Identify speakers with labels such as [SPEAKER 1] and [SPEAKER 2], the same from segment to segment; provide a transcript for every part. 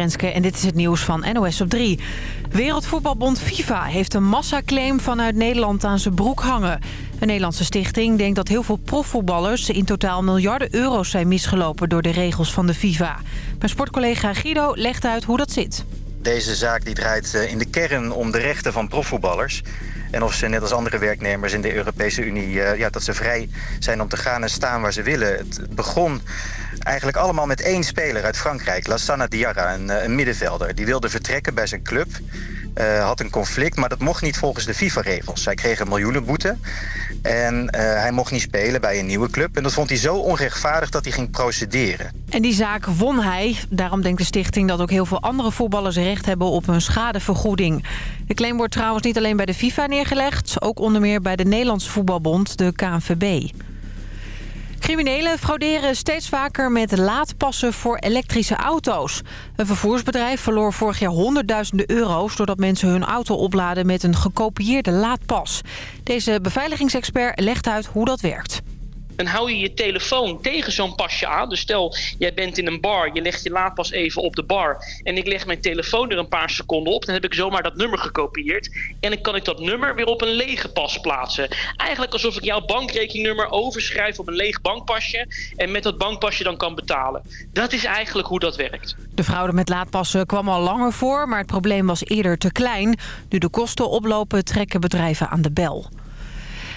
[SPEAKER 1] En dit is het nieuws van NOS op 3. Wereldvoetbalbond FIFA heeft een massaclaim vanuit Nederland aan zijn broek hangen. Een Nederlandse stichting denkt dat heel veel profvoetballers... in totaal miljarden euro's zijn misgelopen door de regels van de FIFA. Mijn sportcollega Guido legt uit hoe dat zit.
[SPEAKER 2] Deze zaak die draait eh, in de kern om de rechten van profvoetballers. En of ze net als andere werknemers in de Europese Unie... Eh, ja, dat ze vrij zijn om te gaan en staan waar ze willen. Het begon eigenlijk allemaal met één speler uit Frankrijk. Lassana Diarra, een, eh, een middenvelder. Die wilde vertrekken bij zijn club. Uh, had een conflict, maar dat mocht niet volgens de FIFA-regels. Hij kreeg een miljoenenboete en uh, hij mocht niet spelen bij een nieuwe club. En dat vond hij zo onrechtvaardig dat hij ging procederen.
[SPEAKER 1] En die zaak won hij. Daarom denkt de stichting dat ook heel veel andere voetballers recht hebben op een schadevergoeding. De claim wordt trouwens niet alleen bij de FIFA neergelegd... ook onder meer bij de Nederlandse voetbalbond, de KNVB. Criminelen frauderen steeds vaker met laadpassen voor elektrische auto's. Een vervoersbedrijf verloor vorig jaar honderdduizenden euro's... doordat mensen hun auto opladen met een gekopieerde laadpas. Deze beveiligingsexpert legt uit hoe dat werkt
[SPEAKER 3] dan hou je je telefoon tegen zo'n pasje aan. Dus stel, jij bent in een bar, je legt je laadpas even op de bar... en ik leg mijn telefoon er een paar seconden op... dan heb ik zomaar dat nummer gekopieerd... en dan kan ik dat nummer weer op een lege pas plaatsen. Eigenlijk alsof ik jouw bankrekeningnummer overschrijf op een leeg bankpasje... en met dat bankpasje dan kan betalen. Dat is eigenlijk hoe dat werkt.
[SPEAKER 1] De fraude met laadpassen kwam al langer voor... maar het probleem was eerder te klein. Nu de kosten oplopen, trekken bedrijven aan de bel.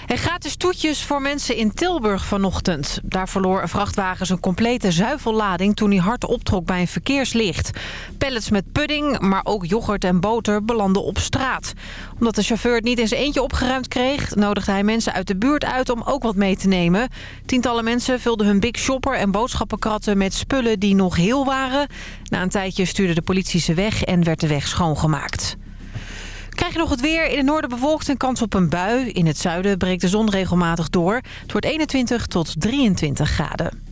[SPEAKER 1] En gratis toetjes voor mensen in Tilburg vanochtend. Daar verloor een vrachtwagen zijn complete zuivellading toen hij hard optrok bij een verkeerslicht. Pellets met pudding, maar ook yoghurt en boter belanden op straat. Omdat de chauffeur het niet zijn eentje opgeruimd kreeg... nodigde hij mensen uit de buurt uit om ook wat mee te nemen. Tientallen mensen vulden hun big shopper en boodschappenkratten met spullen die nog heel waren. Na een tijdje stuurde de politie ze weg en werd de weg schoongemaakt. Krijg je nog het weer. In het noorden bewolkt en kans op een bui. In het zuiden breekt de zon regelmatig door. Het wordt 21 tot 23 graden.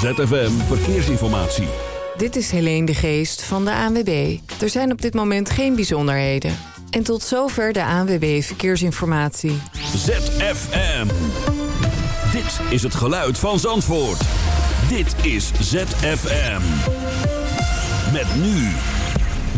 [SPEAKER 4] ZFM Verkeersinformatie.
[SPEAKER 5] Dit is Helene de Geest van de ANWB. Er zijn op dit moment geen bijzonderheden. En tot zover de ANWB Verkeersinformatie.
[SPEAKER 4] ZFM. Dit is het geluid van Zandvoort. Dit is ZFM. Met nu...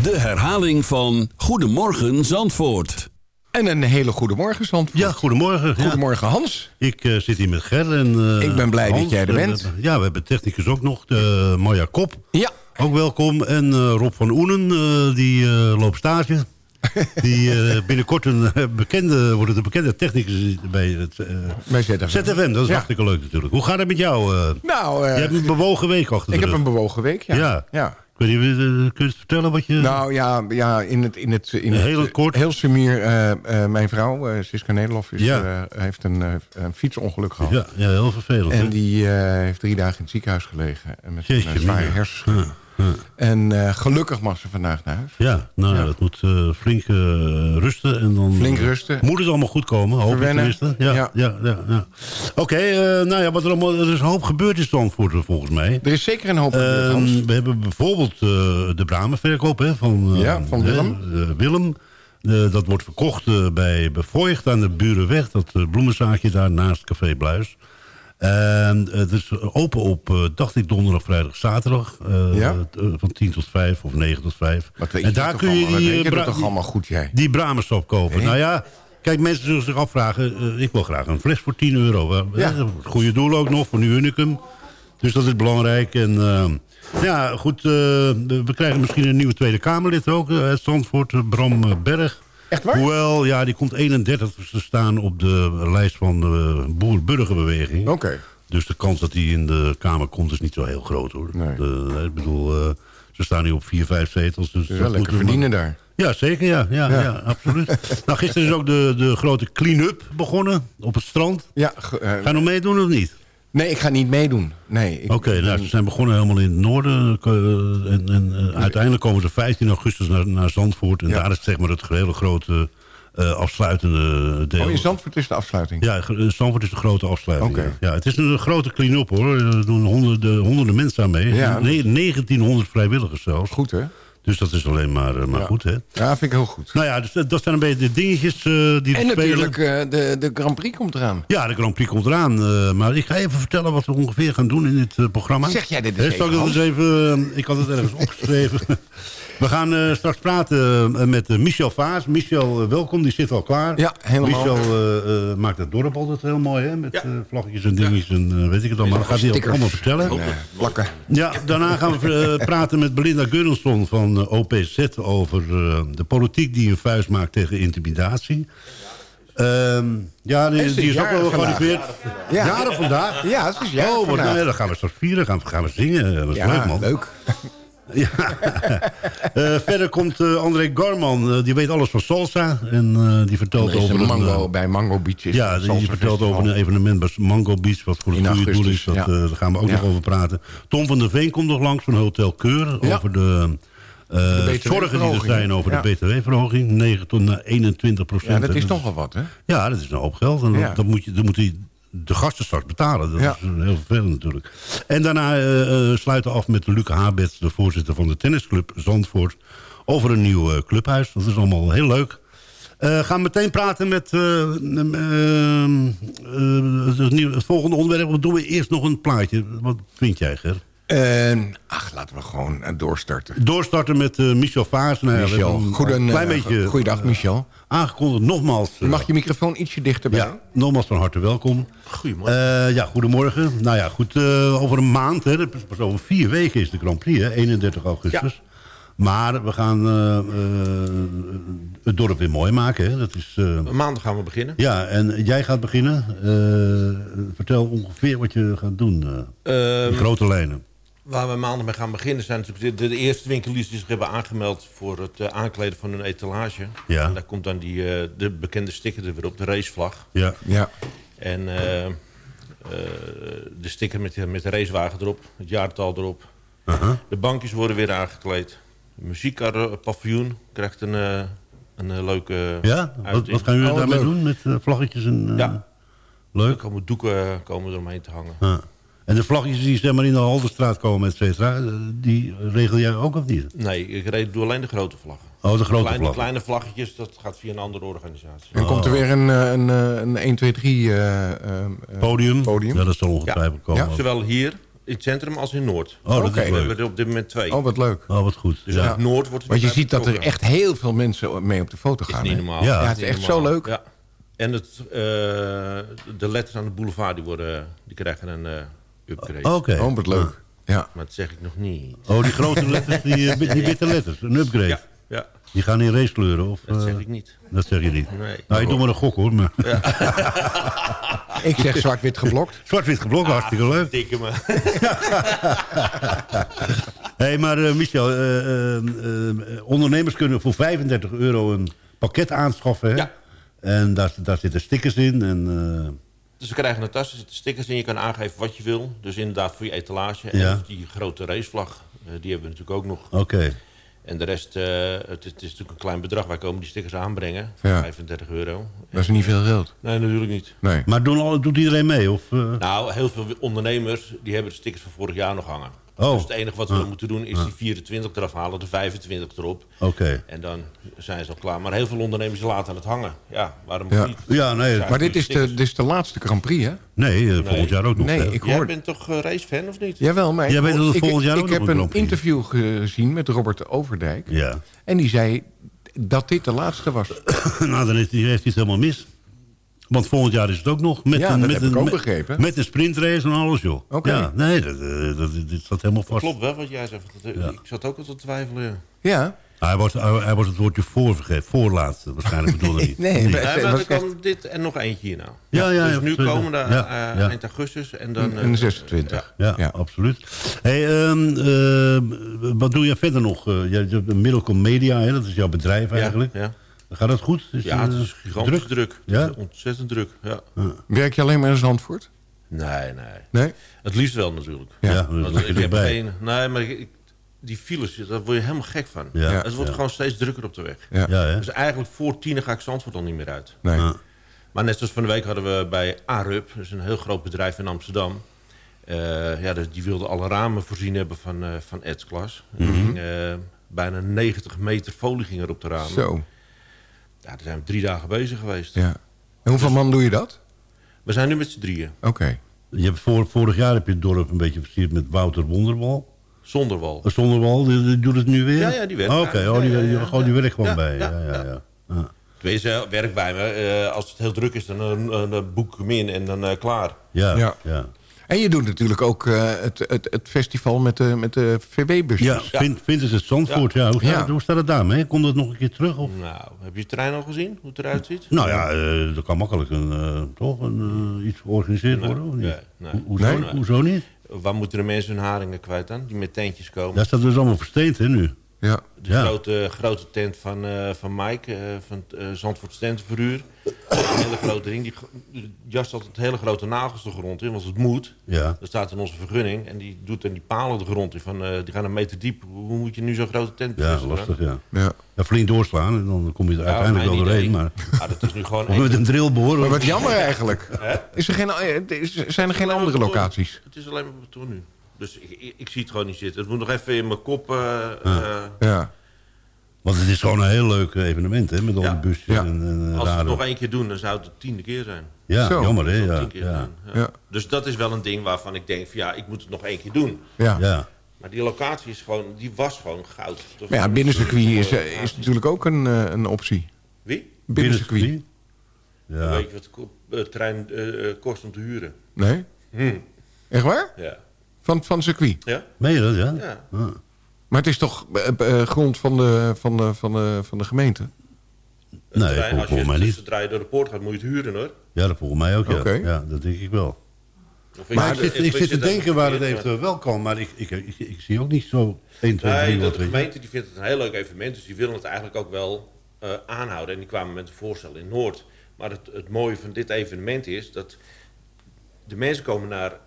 [SPEAKER 4] De herhaling van Goedemorgen Zandvoort.
[SPEAKER 6] En een hele goede morgen, Zandvoort.
[SPEAKER 7] Ja, goedemorgen.
[SPEAKER 6] Goedemorgen, Hans.
[SPEAKER 7] Ik uh, zit hier met Ger en uh,
[SPEAKER 6] Ik ben blij
[SPEAKER 7] Hans.
[SPEAKER 6] dat jij er bent.
[SPEAKER 7] ja, we hebben technicus ook nog, de Marja Kop.
[SPEAKER 6] Ja.
[SPEAKER 7] Ook welkom. En uh, Rob van Oenen, die loopt stage. die binnenkort een bekende, wordt het een bekende technicus bij het
[SPEAKER 6] bij ZFM.
[SPEAKER 7] ZFM. Dat is ja. hartstikke leuk natuurlijk. Hoe gaat het met jou?
[SPEAKER 6] nou,
[SPEAKER 7] je hebt een bewogen week achter
[SPEAKER 6] Ik heb een bewogen week, ja.
[SPEAKER 7] ja.
[SPEAKER 6] ja.
[SPEAKER 7] Kun je, kun je het vertellen wat je...
[SPEAKER 6] Nou ja, ja in het, in het, in het
[SPEAKER 7] heel kort.
[SPEAKER 6] Heel sumier, uh, uh, mijn vrouw, uh, Siska Nederlof, is, ja. heeft een, een, fietsongeluk gehad.
[SPEAKER 7] Ja, ja heel vervelend.
[SPEAKER 6] En
[SPEAKER 7] hè?
[SPEAKER 6] die heeft drie dagen in het ziekenhuis gelegen. Met Jeetje, een zware hersenschudding. Ja. Ja. En uh, gelukkig mag ze vandaag naar huis.
[SPEAKER 7] Ja, nou ja. dat moet uh, flink uh, rusten. En dan
[SPEAKER 6] flink rusten.
[SPEAKER 7] Moet het allemaal goed komen, hoop ik tenminste. Ja, ja. ja, ja, ja. Oké, okay, nou ja, wat er, allemaal, er is een hoop gebeurd in Zandvoort volgens mij.
[SPEAKER 6] Er is zeker een hoop gebeurd, Hans.
[SPEAKER 7] We hebben bijvoorbeeld de bramenverkoop hè, van,
[SPEAKER 6] ja, van Willem.
[SPEAKER 7] Willem. dat wordt verkocht bij Bevoigt aan de Burenweg. Dat bloemenzaakje daar naast Café Bluis. En het is open op, dacht ik, donderdag, vrijdag, zaterdag. Uh,
[SPEAKER 6] ja?
[SPEAKER 7] van 10 tot 5 of 9 tot 5.
[SPEAKER 6] en daar kun je die, je toch allemaal goed, jij?
[SPEAKER 7] die kopen. Nou ja, kijk, mensen zullen zich afvragen. Uh, ik wil graag een fles voor 10 euro.
[SPEAKER 6] Ja.
[SPEAKER 7] Goede doel ook nog, voor nu Unicum. Dus dat is belangrijk. En uh, ja, goed, we krijgen misschien een nieuwe Tweede Kamerlid ook. uit Zandvoort, Bram Berg.
[SPEAKER 6] Echt waar?
[SPEAKER 7] Hoewel, ja, die komt 31 te staan op de lijst van de Boer-Burgerbeweging.
[SPEAKER 6] Oké. Okay.
[SPEAKER 7] Dus de kans dat hij in de Kamer komt is niet zo heel groot, hoor.
[SPEAKER 6] Nee.
[SPEAKER 7] De, ik bedoel, uh, ze staan nu op 4, 5 zetels. Dus
[SPEAKER 6] wel lekker verdienen maar... daar.
[SPEAKER 7] Ja, zeker, ja. Ja, ja. ja absoluut. nou, gisteren is ook de, de grote clean-up begonnen op het strand.
[SPEAKER 6] Ja.
[SPEAKER 7] Uh, Ga je nog meedoen of niet?
[SPEAKER 6] Nee, ik ga niet meedoen. Nee,
[SPEAKER 7] Oké, okay, nou, ze zijn begonnen helemaal in het noorden. Uh, en, en uh, uiteindelijk komen ze 15 augustus naar, naar Zandvoort. En
[SPEAKER 6] ja.
[SPEAKER 7] daar is zeg maar het hele grote eh, afsluitende deel.
[SPEAKER 6] Oh, in Zandvoort is de afsluiting?
[SPEAKER 7] Ja, Zandvoort is de grote afsluiting. Ja, het is een grote clean-up hoor. Er doen honderden, honderden mensen aan mee.
[SPEAKER 6] Ja.
[SPEAKER 7] Ne- 1900 vrijwilligers zelfs.
[SPEAKER 6] Goed, hè?
[SPEAKER 7] Dus dat is alleen maar, eh, maar
[SPEAKER 6] Ja.
[SPEAKER 7] goed hè.
[SPEAKER 6] Ja, vind ik heel goed.
[SPEAKER 7] Nou ja, dus dat dat zijn een beetje de dingetjes eh, die er
[SPEAKER 6] En natuurlijk, eh, de, de Grand Prix komt eraan.
[SPEAKER 7] Ja, de Grand Prix komt eraan. eh, maar ik ga even vertellen wat we ongeveer gaan doen in dit eh, programma.
[SPEAKER 6] Zeg jij dit eens
[SPEAKER 7] Eh,
[SPEAKER 6] even,
[SPEAKER 7] dat eens even... eh, ik had het ergens opgeschreven. We gaan eh, straks praten eh, met eh, Michel Vaas. Michel, welkom. Die zit al klaar.
[SPEAKER 6] Ja, helemaal.
[SPEAKER 7] Michel eh, eh, maakt het dorp altijd heel mooi, hè? Met
[SPEAKER 8] Ja.
[SPEAKER 7] eh, vlaggetjes en dingetjes en weet ik het allemaal. Dat gaat hij ook allemaal vertellen.
[SPEAKER 6] Plakken.
[SPEAKER 7] Ja, daarna gaan we praten met Belinda Gurrelson van OPZ... over eh, de politiek die een vuist maakt tegen intimidatie. Ehm, ja, die, is ook wel gearriveerd.
[SPEAKER 6] Ja.
[SPEAKER 7] Jaren vandaag?
[SPEAKER 6] Ja, het is jaren
[SPEAKER 7] Oh, wat,
[SPEAKER 6] vandaag.
[SPEAKER 7] nee, dan gaan we straks vieren, gaan, we- gaan we zingen. Dat is
[SPEAKER 6] Ja,
[SPEAKER 7] leuk, man.
[SPEAKER 6] leuk.
[SPEAKER 7] Ja. Eh, verder komt eh, André Garman, eh, die weet alles van salsa. En eh, die vertelt
[SPEAKER 6] Er is
[SPEAKER 7] over
[SPEAKER 6] een mango bij Mango Beach. is
[SPEAKER 7] ja, die vertelt
[SPEAKER 6] festival.
[SPEAKER 7] over een evenement bij Mango Beach... wat voor het goede doel is. Dat,
[SPEAKER 6] ja.
[SPEAKER 7] eh, daar gaan we ook
[SPEAKER 6] Ja.
[SPEAKER 7] nog over praten. Tom van der Veen komt nog langs van Hotel Keur...
[SPEAKER 6] Ja.
[SPEAKER 7] over de, eh, zorgen die er zijn over
[SPEAKER 6] ja.
[SPEAKER 7] de btw-verhoging. 9 tot naar 21 procent.
[SPEAKER 6] Ja, dat is toch wel wat, hè?
[SPEAKER 7] Ja, dat is een hoop geld. En dat moet je, dat moet die, de gasten straks betalen. Dat
[SPEAKER 6] Ja.
[SPEAKER 7] is heel vervelend natuurlijk. En daarna eh, eh, sluiten we af met Luc Habets, de voorzitter van de tennisclub Zandvoort... over een nieuw eh, clubhuis. Dat is allemaal heel leuk. Eh gaan meteen praten met eh, ehm, ehm, eh, het, volgende onderwerp. Wat doen we eerst nog een plaatje? Wat vind jij, Ger?
[SPEAKER 6] Eh, ach, laten we gewoon eh, doorstarten.
[SPEAKER 7] Doortarten met eh, Michel Vaas. Nou ja, we
[SPEAKER 6] Michel,
[SPEAKER 7] een
[SPEAKER 6] goeden,
[SPEAKER 7] klein
[SPEAKER 6] eh,
[SPEAKER 7] beetje
[SPEAKER 6] goeiedag, Michel.
[SPEAKER 7] aangekondigd. Nogmaals. eh,
[SPEAKER 6] Mag je microfoon ietsje dichterbij?
[SPEAKER 7] Ja, nogmaals van harte welkom.
[SPEAKER 8] Goedemorgen.
[SPEAKER 7] Eh, ja, goedemorgen. Nou ja, goed, eh, over een maand, hè, dat is pas over vier weken is de Grand Prix, hè, 31 augustus. Maar we gaan eh, eh, het dorp weer mooi maken. Hè. Dat is, eh,
[SPEAKER 8] Maandag gaan we beginnen.
[SPEAKER 7] ja, en jij gaat beginnen. Eh, vertel ongeveer wat je gaat doen. eh,
[SPEAKER 8] Ehm,
[SPEAKER 7] in grote lijnen.
[SPEAKER 8] Waar we maandag mee gaan beginnen zijn natuurlijk de, de eerste winkeliers die zich hebben aangemeld voor het eh, aankleden van hun etalage.
[SPEAKER 7] Ja.
[SPEAKER 8] En daar komt dan die, eh, de bekende sticker er weer op, de racevlag.
[SPEAKER 7] Ja.
[SPEAKER 6] Ja.
[SPEAKER 8] En eh, eh, de sticker met, de- met de racewagen erop, het jaartal erop.
[SPEAKER 7] Aha.
[SPEAKER 8] De bankjes worden weer aangekleed. De muziekpaviljoen krijgt een, eh, een leuke
[SPEAKER 7] Ja? Wat, wat gaan jullie
[SPEAKER 6] Oh,
[SPEAKER 7] daarmee
[SPEAKER 6] leuk.
[SPEAKER 7] doen? Met vlaggetjes en... eh,
[SPEAKER 8] Ja. Er
[SPEAKER 7] Leuk.
[SPEAKER 8] komen doeken komen eromheen te hangen.
[SPEAKER 7] En de vlaggetjes die zeg maar, in de Haldenstraat komen, et cetera, eh, die regel jij ook of niet?
[SPEAKER 8] Nee, ik reed doe alleen de grote vlaggen.
[SPEAKER 7] Oh, de grote
[SPEAKER 8] kleine,
[SPEAKER 7] vlag.
[SPEAKER 8] kleine vlaggetjes, dat gaat via een andere organisatie.
[SPEAKER 6] En komt er weer een, eh, een, eh, een 1, 2, 3 eh, eh, eh,
[SPEAKER 7] Podium?
[SPEAKER 6] podium?
[SPEAKER 7] Ja, dat zal ongetwijfeld komen.
[SPEAKER 6] Ja.
[SPEAKER 8] Zowel hier in het centrum als in Noord.
[SPEAKER 7] Oh, dat
[SPEAKER 6] Oké.
[SPEAKER 7] is
[SPEAKER 8] We
[SPEAKER 7] leuk.
[SPEAKER 8] hebben er op dit moment twee.
[SPEAKER 6] Oh, wat leuk.
[SPEAKER 7] Oh, wat goed.
[SPEAKER 8] dus
[SPEAKER 7] ja.
[SPEAKER 8] Noord wordt het
[SPEAKER 6] Want je ziet dat er echt heel veel mensen mee op de foto
[SPEAKER 8] is
[SPEAKER 6] gaan.
[SPEAKER 8] niet
[SPEAKER 6] hè?
[SPEAKER 8] normaal.
[SPEAKER 7] Ja.
[SPEAKER 6] Ja, het is echt zo leuk.
[SPEAKER 8] Ja. En het, eh, de letters aan de boulevard die worden, die krijgen een eh, upgrade.
[SPEAKER 7] Oké.
[SPEAKER 6] Oh, wat leuk. Ja.
[SPEAKER 8] Maar dat zeg ik nog niet.
[SPEAKER 7] Oh, die grote letters, die, eh, die witte letters, een upgrade.
[SPEAKER 8] Ja, ja
[SPEAKER 7] Die gaan in racekleuren? Of,
[SPEAKER 8] dat
[SPEAKER 7] eh,
[SPEAKER 8] zeg ik niet.
[SPEAKER 7] Dat zeg je niet.
[SPEAKER 8] Nee.
[SPEAKER 7] Nou, ik doe maar een gok hoor. Maar...
[SPEAKER 6] Ik zeg zwart-wit geblokt.
[SPEAKER 7] Zwart-wit geblokt, hartstikke leuk.
[SPEAKER 8] Dikke me.
[SPEAKER 7] Hé, hey, maar eh, Michel, eh, eh, eh, ondernemers kunnen voor 35 euro een pakket aanschaffen. Hè?
[SPEAKER 8] Ja.
[SPEAKER 7] En daar, daar zitten stickers in. En, eh,
[SPEAKER 8] Dus we krijgen een tas, er zitten stickers in. Je kan aangeven wat je wil. Dus inderdaad voor je etalage. En
[SPEAKER 7] Ja.
[SPEAKER 8] die grote racevlag, eh, die hebben we natuurlijk ook nog.
[SPEAKER 7] Oké.
[SPEAKER 8] En de rest, eh, het, het is natuurlijk een klein bedrag. Wij komen die stickers aanbrengen.
[SPEAKER 6] Ja.
[SPEAKER 8] 35 euro.
[SPEAKER 6] Dat is niet veel geld.
[SPEAKER 8] Nee, natuurlijk niet.
[SPEAKER 6] Nee.
[SPEAKER 7] Maar doen alle, doet iedereen mee? Of, eh?
[SPEAKER 8] Nou, heel veel ondernemers die hebben de stickers van vorig jaar nog hangen.
[SPEAKER 7] Oh.
[SPEAKER 8] Dus het enige wat we dan moeten doen is die 24 eraf halen, de 25 erop.
[SPEAKER 7] Oké.
[SPEAKER 8] En dan zijn ze al klaar. Maar heel veel ondernemers laten het hangen. Ja, waarom
[SPEAKER 6] Ja.
[SPEAKER 8] niet?
[SPEAKER 7] Ja, nee.
[SPEAKER 6] Maar dit is, de, dit is de laatste Grand Prix, hè?
[SPEAKER 7] Nee, eh, volgend jaar ook nog.
[SPEAKER 6] Nee,
[SPEAKER 7] hè?
[SPEAKER 6] ik
[SPEAKER 8] Jij
[SPEAKER 6] hoor...
[SPEAKER 8] bent toch uh, racefan of niet?
[SPEAKER 6] Jawel, maar
[SPEAKER 7] Jij weet dat het
[SPEAKER 6] ik,
[SPEAKER 7] volgend jaar
[SPEAKER 6] ik
[SPEAKER 7] ook
[SPEAKER 6] heb
[SPEAKER 7] nog een is.
[SPEAKER 6] interview gezien met Robert Overdijk.
[SPEAKER 7] Ja.
[SPEAKER 6] En die zei dat dit de laatste was.
[SPEAKER 7] nou, dan heeft hij, heeft hij het helemaal mis. Want volgend jaar is het ook nog. Met
[SPEAKER 6] Ja,
[SPEAKER 7] een,
[SPEAKER 6] dat
[SPEAKER 7] met
[SPEAKER 6] heb ik ook
[SPEAKER 7] met-
[SPEAKER 6] begrepen.
[SPEAKER 7] Met een sprintrace en alles, joh.
[SPEAKER 6] Oké.
[SPEAKER 7] Ja, nee, dat, eh, dat, dit staat helemaal vast.
[SPEAKER 8] Klopt wel wat jij zegt. dat-
[SPEAKER 7] Ja.
[SPEAKER 8] Ik zat ook al te twijfelen. ja.
[SPEAKER 6] Ja.
[SPEAKER 7] Hij, was, hij, hij was het woordje voor vergeten. Voorlaatste, waarschijnlijk bedoelde hij.
[SPEAKER 6] Nee,
[SPEAKER 8] Nee,
[SPEAKER 6] Het
[SPEAKER 8] maar er dit en nog eentje hier nou.
[SPEAKER 7] Ja, ja,
[SPEAKER 8] dus
[SPEAKER 7] ja,
[SPEAKER 8] nu
[SPEAKER 7] zeker.
[SPEAKER 8] komen
[SPEAKER 7] Ja,
[SPEAKER 8] eh,
[SPEAKER 7] ja.
[SPEAKER 8] eind augustus en dan...
[SPEAKER 6] En de
[SPEAKER 8] eh,
[SPEAKER 6] 26.
[SPEAKER 8] ja.
[SPEAKER 7] Ja,
[SPEAKER 6] Ja.
[SPEAKER 7] absoluut. Hey, ehm, eh, wat doe je verder nog? Eh, je hebt Middlecom Media, hè? dat is jouw bedrijf eigenlijk.
[SPEAKER 8] Ja,
[SPEAKER 7] Gaat dat goed? Is,
[SPEAKER 8] ja het
[SPEAKER 7] eh,
[SPEAKER 8] is gigantisch druk.
[SPEAKER 7] Ja?
[SPEAKER 8] Het is ontzettend druk, ja.
[SPEAKER 6] Werk je alleen maar in Zandvoort?
[SPEAKER 8] Nee, nee.
[SPEAKER 6] Nee?
[SPEAKER 8] Het liefst wel natuurlijk.
[SPEAKER 7] Ja,
[SPEAKER 6] Ja.
[SPEAKER 8] Want ik heb
[SPEAKER 7] erbij.
[SPEAKER 8] geen... Nee, maar ik, die files, daar word je helemaal gek van.
[SPEAKER 7] Ja.
[SPEAKER 8] het wordt
[SPEAKER 7] Ja.
[SPEAKER 8] gewoon steeds drukker op de weg.
[SPEAKER 6] Ja.
[SPEAKER 7] Ja?
[SPEAKER 8] Dus eigenlijk voor tien ga ik Zandvoort al niet meer uit.
[SPEAKER 6] Nee.
[SPEAKER 7] Ja.
[SPEAKER 8] Maar net zoals van de week hadden we bij ARUP, dat is een heel groot bedrijf in Amsterdam. Eh, ja, dus die wilden alle ramen voorzien hebben van, eh van Ed's-klas.
[SPEAKER 7] Mhm.
[SPEAKER 8] bijna 90 meter folie ging er op de ramen.
[SPEAKER 6] Zo,
[SPEAKER 8] Ja, daar zijn we drie dagen bezig geweest.
[SPEAKER 6] ja. En hoeveel man doe je dat?
[SPEAKER 8] We zijn nu met z'n drieën,
[SPEAKER 6] Oké.
[SPEAKER 7] Je hebt voor, vorig jaar heb je het dorp een beetje versierd met Wouter Wonderwal.
[SPEAKER 8] zonder wal.
[SPEAKER 7] Uh, Zonderwal, die, die doet het nu weer?
[SPEAKER 8] Ja, ja, die werkt
[SPEAKER 7] Oh, Oké, oh, die,
[SPEAKER 8] ja, ja,
[SPEAKER 7] die,
[SPEAKER 8] ja.
[SPEAKER 7] oh, die werkt gewoon
[SPEAKER 8] Ja,
[SPEAKER 7] bij.
[SPEAKER 8] ja,
[SPEAKER 7] Ja, ja,
[SPEAKER 8] ja.
[SPEAKER 7] ja. Ja.
[SPEAKER 8] Tenminste, eh, werkt bij me. Eh, als het heel druk is, dan eh, eh, boek ik hem in en dan eh, klaar.
[SPEAKER 7] Ja,
[SPEAKER 6] Ja. En je doet natuurlijk ook eh, het, het, het festival met de, met de VW-busjes.
[SPEAKER 7] Ja, Vind, vindt het het Zandvoort? Ja. Hoe, staat,
[SPEAKER 6] Ja.
[SPEAKER 7] het- hoe staat het daarmee? Komt het nog een keer terug? Of?
[SPEAKER 8] Nou, heb je het terrein al gezien? Hoe het eruit ziet?
[SPEAKER 7] Nou ja, eh, er kan makkelijk een, eh, toch een, iets georganiseerd
[SPEAKER 8] Nee,
[SPEAKER 7] worden, of niet?
[SPEAKER 8] nee, nee.
[SPEAKER 7] Ho- hoezo,
[SPEAKER 6] Nee?
[SPEAKER 7] hoezo niet?
[SPEAKER 8] Waar moeten de mensen hun haringen kwijt dan? Die met tentjes komen.
[SPEAKER 7] Daar staat dus allemaal versteend, hè, nu?
[SPEAKER 6] Ja.
[SPEAKER 8] De
[SPEAKER 7] Ja.
[SPEAKER 8] grote, grote tent van, eh, van Mike, eh, van eh Zandvoort Stentenverhuur. Een hele grote ring. Die jast altijd hele grote nagels de grond in, want het moet.
[SPEAKER 7] Ja.
[SPEAKER 8] Dat staat in onze vergunning. En die doet dan die palen de grond in. Van, eh, die gaan een meter diep. Hoe moet je nu zo'n grote tent
[SPEAKER 7] Ja, lastig, ja.
[SPEAKER 6] ja.
[SPEAKER 7] ja. Flink doorslaan en dan kom je er
[SPEAKER 8] Ja,
[SPEAKER 7] uiteindelijk wel doorheen.
[SPEAKER 8] idee.
[SPEAKER 7] Maar
[SPEAKER 8] Ah, dat is nu gewoon
[SPEAKER 7] of met een drillboor.
[SPEAKER 6] Maar wat jammer eigenlijk.
[SPEAKER 8] Hè?
[SPEAKER 6] Is er geen, is- zijn er geen andere locaties?
[SPEAKER 8] Het is alleen maar beton nu. Dus ik, ik, zie het gewoon niet zitten. Het moet nog even in mijn kop. eh, eh,
[SPEAKER 6] Ja.
[SPEAKER 7] Want het is gewoon een heel leuk evenement, hè, met al
[SPEAKER 8] Ja.
[SPEAKER 7] die busjes
[SPEAKER 6] Ja.
[SPEAKER 7] en, en
[SPEAKER 8] als we het nog één keer doen, dan zou het de tiende keer zijn.
[SPEAKER 7] Ja,
[SPEAKER 6] Zo.
[SPEAKER 7] jammer, hè? Ja, ja.
[SPEAKER 8] ja.
[SPEAKER 6] Ja.
[SPEAKER 8] Dus dat is wel een ding waarvan ik denk: van, ja, ik moet het nog één keer doen.
[SPEAKER 6] Ja.
[SPEAKER 7] ja.
[SPEAKER 8] Maar die locatie is gewoon, die was gewoon goud.
[SPEAKER 6] Maar ja, binnencircuit is, eh, is natuurlijk ook een, eh, een optie.
[SPEAKER 8] Wie?
[SPEAKER 6] Binnencircuit.
[SPEAKER 7] Ja.
[SPEAKER 8] weet je wat de eh, trein eh, eh, kost om te huren?
[SPEAKER 6] Nee?
[SPEAKER 8] Hm.
[SPEAKER 6] Echt waar?
[SPEAKER 8] Ja.
[SPEAKER 6] Van, van circuit.
[SPEAKER 8] Ja?
[SPEAKER 7] Meen je dat, ja?
[SPEAKER 8] Ja.
[SPEAKER 7] Ah.
[SPEAKER 6] Maar het is toch eh, eh, grond van de, van, de, van, de, van de gemeente?
[SPEAKER 8] Het
[SPEAKER 7] Nee, vol-
[SPEAKER 8] als je
[SPEAKER 7] volgens mij niet.
[SPEAKER 8] zodra je door de poort gaat, moet je het huren hoor.
[SPEAKER 7] Ja, dat volgens mij ook, ja.
[SPEAKER 6] Oké.
[SPEAKER 7] Ja, dat denk ik wel.
[SPEAKER 8] Of
[SPEAKER 7] Maar ik zit, ik zit te denken waar het eventueel wel kan, maar ik, ik, ik, ik zie ook niet zo 1, 2,
[SPEAKER 8] Nee,
[SPEAKER 7] 3
[SPEAKER 8] de,
[SPEAKER 7] wat.
[SPEAKER 8] de gemeente die vindt het een heel leuk evenement, dus die willen het eigenlijk ook wel eh, aanhouden. En die kwamen met een voorstel in Noord. Maar het, het mooie van dit evenement is dat de mensen komen naar eh eh, eh, eh,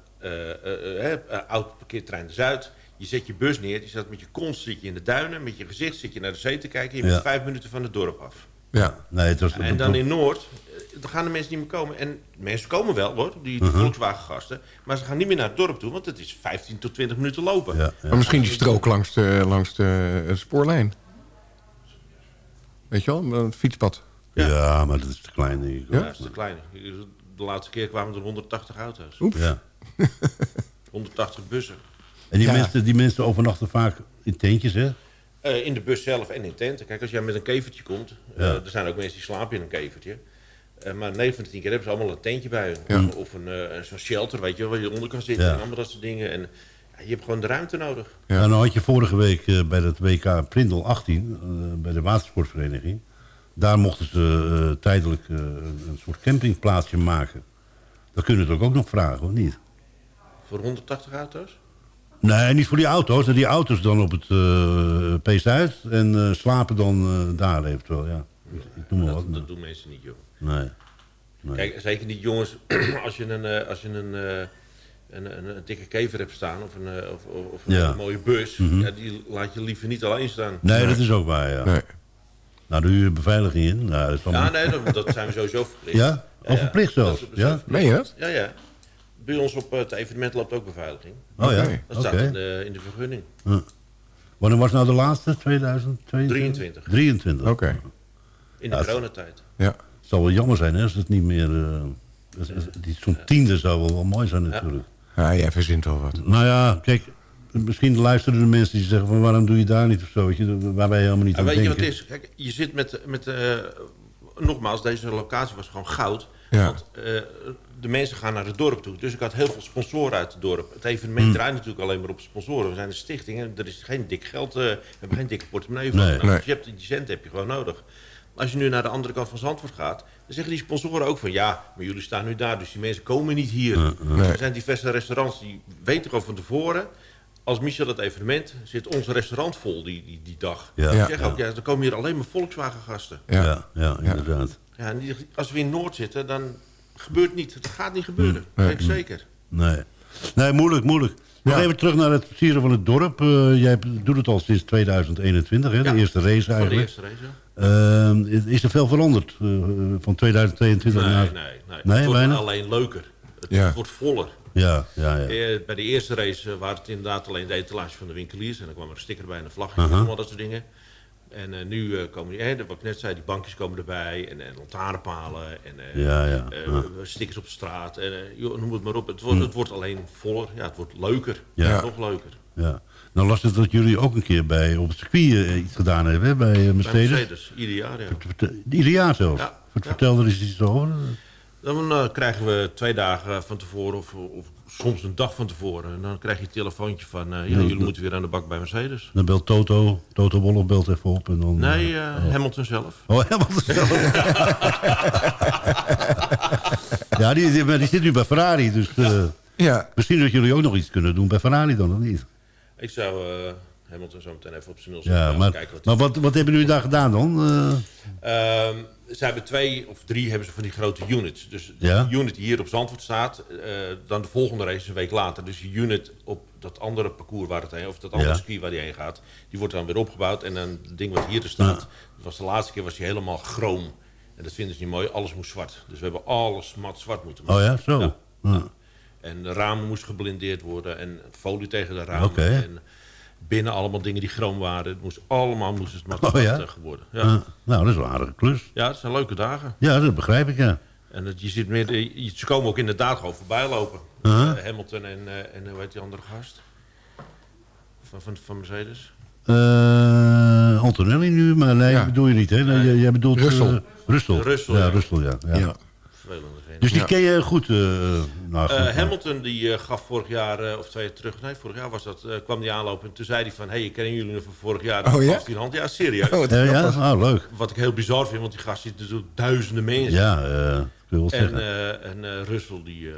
[SPEAKER 8] oud parkeerterrein de Zuid. Je zet je bus neer, je zat met je kont zit je in de duinen, met je gezicht zit je naar de zee te kijken. Je
[SPEAKER 7] Ja.
[SPEAKER 8] bent vijf minuten van het dorp af.
[SPEAKER 6] Ja.
[SPEAKER 7] Nee, het was,
[SPEAKER 8] En dan in Noord, eh, dan gaan de mensen niet meer komen. En mensen komen wel hoor, die, die Volkswagen gasten. Maar ze gaan niet meer naar het dorp toe, want het is 15 tot 20 minuten lopen.
[SPEAKER 7] ja, ja.
[SPEAKER 6] Maar misschien die strook langs de, langs de eh, spoorlijn. Weet je wel, een fietspad.
[SPEAKER 8] Ja.
[SPEAKER 7] Ja, maar dat is te klein.
[SPEAKER 8] Ja, dat is te klein. De laatste keer kwamen er 180 auto's.
[SPEAKER 7] Ja.
[SPEAKER 8] 180 bussen.
[SPEAKER 7] En die,
[SPEAKER 6] Ja.
[SPEAKER 7] mensen, die mensen overnachten vaak in tentjes, hè?
[SPEAKER 8] Eh, in de bus zelf en in tenten. Kijk, als jij met een kevertje komt... eh,
[SPEAKER 7] Ja.
[SPEAKER 8] er zijn ook mensen die slapen in een kevertje. Eh, maar 9 van de 10 keer hebben ze allemaal een tentje bij hun. Of, of een, eh, zo'n shelter, weet je wel, waar je onder kan zitten.
[SPEAKER 7] Ja.
[SPEAKER 8] En allemaal dat soort dingen. En ja, je hebt gewoon de ruimte nodig.
[SPEAKER 6] Ja.
[SPEAKER 7] Nou had je vorige week eh, bij het WK Prindel 18, eh, bij de watersportvereniging... daar mochten ze eh, tijdelijk eh, een soort campingplaatsje maken. Dat kunnen we toch ook nog vragen, of niet?
[SPEAKER 8] Voor 180 auto's?
[SPEAKER 7] Nee, niet voor die auto's. Die auto's dan op het uh, Pees uit en eh, slapen dan eh, daar eventueel, ja. Ik, ik noem maar wat.
[SPEAKER 8] Dat, dat doen mensen niet, joh.
[SPEAKER 7] Nee. nee.
[SPEAKER 8] Kijk, zeker niet jongens, als je een, eh, als je een, eh, een, een, een dikke kever hebt staan of een, eh, of, of, of een
[SPEAKER 7] Ja.
[SPEAKER 8] mooie bus, ja, die laat je liever niet alleen staan.
[SPEAKER 7] nee, dat is ook waar, ja.
[SPEAKER 6] Nee.
[SPEAKER 7] Nou, doe je beveiliging in. Nou, dat
[SPEAKER 8] Ja, nee, dat, dat zijn we sowieso verplicht.
[SPEAKER 7] Ja? Verplicht
[SPEAKER 8] dat
[SPEAKER 7] zelfs?
[SPEAKER 8] dat
[SPEAKER 7] Ja?
[SPEAKER 8] verplicht.
[SPEAKER 6] Meen je dat?
[SPEAKER 8] Ja, ja. Bij ons op het evenement loopt ook beveiliging.
[SPEAKER 7] Oh ja.
[SPEAKER 8] Dat staat in de, in de vergunning.
[SPEAKER 7] Wanneer was nou de laatste? 2022?
[SPEAKER 8] 23.
[SPEAKER 7] 23.
[SPEAKER 6] Oké.
[SPEAKER 8] In de
[SPEAKER 7] Ja,
[SPEAKER 8] coronatijd.
[SPEAKER 6] Ja.
[SPEAKER 7] Het zou wel jammer zijn hè, als het niet meer... eh, die- Zo'n tiende zou wel, wel mooi zijn natuurlijk.
[SPEAKER 6] ja, jij verzint wel wat.
[SPEAKER 7] Nou ja, kijk, misschien luisteren de mensen die zeggen van waarom doe je daar niet of zo, weet je, waar wij helemaal niet
[SPEAKER 8] En
[SPEAKER 7] aan
[SPEAKER 8] weet je wat het is? Kijk, je zit met... met eh, nogmaals, deze locatie was gewoon goud.
[SPEAKER 6] Ja.
[SPEAKER 8] Want eh, de mensen gaan naar het dorp toe. Dus ik had heel veel sponsoren uit het dorp. Het evenement
[SPEAKER 7] Hmm.
[SPEAKER 8] draait natuurlijk alleen maar op sponsoren. We zijn een stichting en er is geen dik geld. eh, we hebben geen dikke portemonnee van.
[SPEAKER 7] Nee.
[SPEAKER 8] Nou,
[SPEAKER 6] Nee.
[SPEAKER 8] Dus je hebt, die cent heb je gewoon nodig. Als je nu naar de andere kant van Zandvoort gaat... dan zeggen die sponsoren ook van... ja, maar jullie staan nu daar, dus die mensen komen niet hier.
[SPEAKER 6] Nee.
[SPEAKER 8] Er zijn diverse restaurants die weten gewoon van tevoren... als Michel dat evenement, zit ons restaurant vol die, die, die dag.
[SPEAKER 7] Ja.
[SPEAKER 8] Ook, ja, er komen hier alleen maar Volkswagen gasten.
[SPEAKER 6] Ja.
[SPEAKER 7] Ja, ja, inderdaad.
[SPEAKER 8] Ja, en die- als we in Noord zitten, dan gebeurt niet. Het gaat niet gebeuren.
[SPEAKER 6] Nee.
[SPEAKER 8] Ik zeker.
[SPEAKER 7] Nee. nee, moeilijk, moeilijk. Nog even terug naar het versieren van het dorp. Uh, jij doet het al sinds 2021, hè? de eerste race eigenlijk.
[SPEAKER 8] de eerste race,
[SPEAKER 7] uh, is er veel veranderd uh, van 2022
[SPEAKER 8] nee,
[SPEAKER 7] naar...
[SPEAKER 8] Nee, nee. nee. het wordt alleen leuker. Het,
[SPEAKER 6] ja.
[SPEAKER 8] wordt voller.
[SPEAKER 7] Ja, ja, ja.
[SPEAKER 8] Bij de eerste race waren het inderdaad alleen de etalage van de winkeliers. En dan kwam er een sticker bij en een vlagje en allemaal dat soort dingen. En uh, nu uh, komen die, wat ik net zei, die bankjes komen erbij. En, en lantaarnpalen. En uh,
[SPEAKER 7] ja, ja, ja.
[SPEAKER 8] stickers op straat. En joh, noem het maar op. Het wordt, hm. het wordt alleen voller. Ja, het wordt leuker. Ja. Nog leuker.
[SPEAKER 7] Ja. Nou las het dat jullie ook een keer bij, op het circuit iets gedaan hebben. Bij Mercedes.
[SPEAKER 8] Bij Mercedes, ieder jaar ja.
[SPEAKER 7] Ieder jaar zelfs?
[SPEAKER 8] Ja.
[SPEAKER 7] Vertel er eens iets over.
[SPEAKER 8] Dan krijgen we twee dagen van tevoren of, of soms een dag van tevoren. En dan krijg je een telefoontje van, uh, ja, jullie moeten weer aan de bak bij Mercedes.
[SPEAKER 7] Dan belt Toto, Toto Wolff belt even op. En dan,
[SPEAKER 8] nee, uh, oh. Hamilton zelf.
[SPEAKER 7] Oh, Hamilton zelf. ja, die, die, die, zit nu bij Ferrari, dus uh, ja. misschien dat jullie ook nog iets kunnen doen bij Ferrari dan, of niet?
[SPEAKER 8] Ik zou Hamilton zo meteen even op zijn nul
[SPEAKER 7] ja, maar, kijken. Wat maar wat, wat hebben jullie daar gedaan dan?
[SPEAKER 8] Ze hebben twee of drie hebben ze van die grote units. Dus
[SPEAKER 7] ja?
[SPEAKER 8] de unit die hier op Zandvoort staat, uh, dan de volgende race een week later. Dus die unit op dat andere parcours waar het heen, of dat andere ja. ski waar die heen gaat, die wordt dan weer opgebouwd. En dan het ding wat hier staat, dat was de laatste keer was die helemaal chroom. En dat vinden ze niet mooi, alles moest zwart. Dus we hebben alles mat zwart moeten maken.
[SPEAKER 7] Oh ja, zo.
[SPEAKER 8] En de ramen moest geblindeerd worden en folie tegen de ramen. Okay binnen allemaal dingen die chroom waren. Het moest allemaal moest het maar
[SPEAKER 7] oh, ja?
[SPEAKER 8] geworden. Ja.
[SPEAKER 7] Uh, nou, dat is een aardige klus.
[SPEAKER 8] Ja, het zijn leuke dagen.
[SPEAKER 7] Ja, dat begrijp ik, ja.
[SPEAKER 8] En het, je ziet meer, je, ze komen ook inderdaad gewoon voorbij lopen. Uh -huh. uh, Hamilton en, uh, en hoe heet die andere gast? Van, van, van Mercedes?
[SPEAKER 7] Uh, Antonelli nu, maar nee, ja. bedoel je niet, hè? Nee, jij bedoelt...
[SPEAKER 6] Russell.
[SPEAKER 7] Russell, ja. Russell, ja. ja.
[SPEAKER 8] ja.
[SPEAKER 7] Dus die ken je goed? Uh,
[SPEAKER 8] nou, uh, Hamilton die uh, gaf vorig jaar, of twee jaar terug, nee, vorig jaar was dat, kwam die aanlopen. En toen zei hij van, hé, hey, ik ken jullie nog van vorig jaar.
[SPEAKER 6] Oh ja?
[SPEAKER 8] Die hand. Ja, serieus.
[SPEAKER 7] Oh, ja, ja? Oh, leuk.
[SPEAKER 8] Wat ik heel bizar vind, want die gast zit natuurlijk duizenden mensen.
[SPEAKER 7] Ja, uh,
[SPEAKER 8] En, en Russell, die,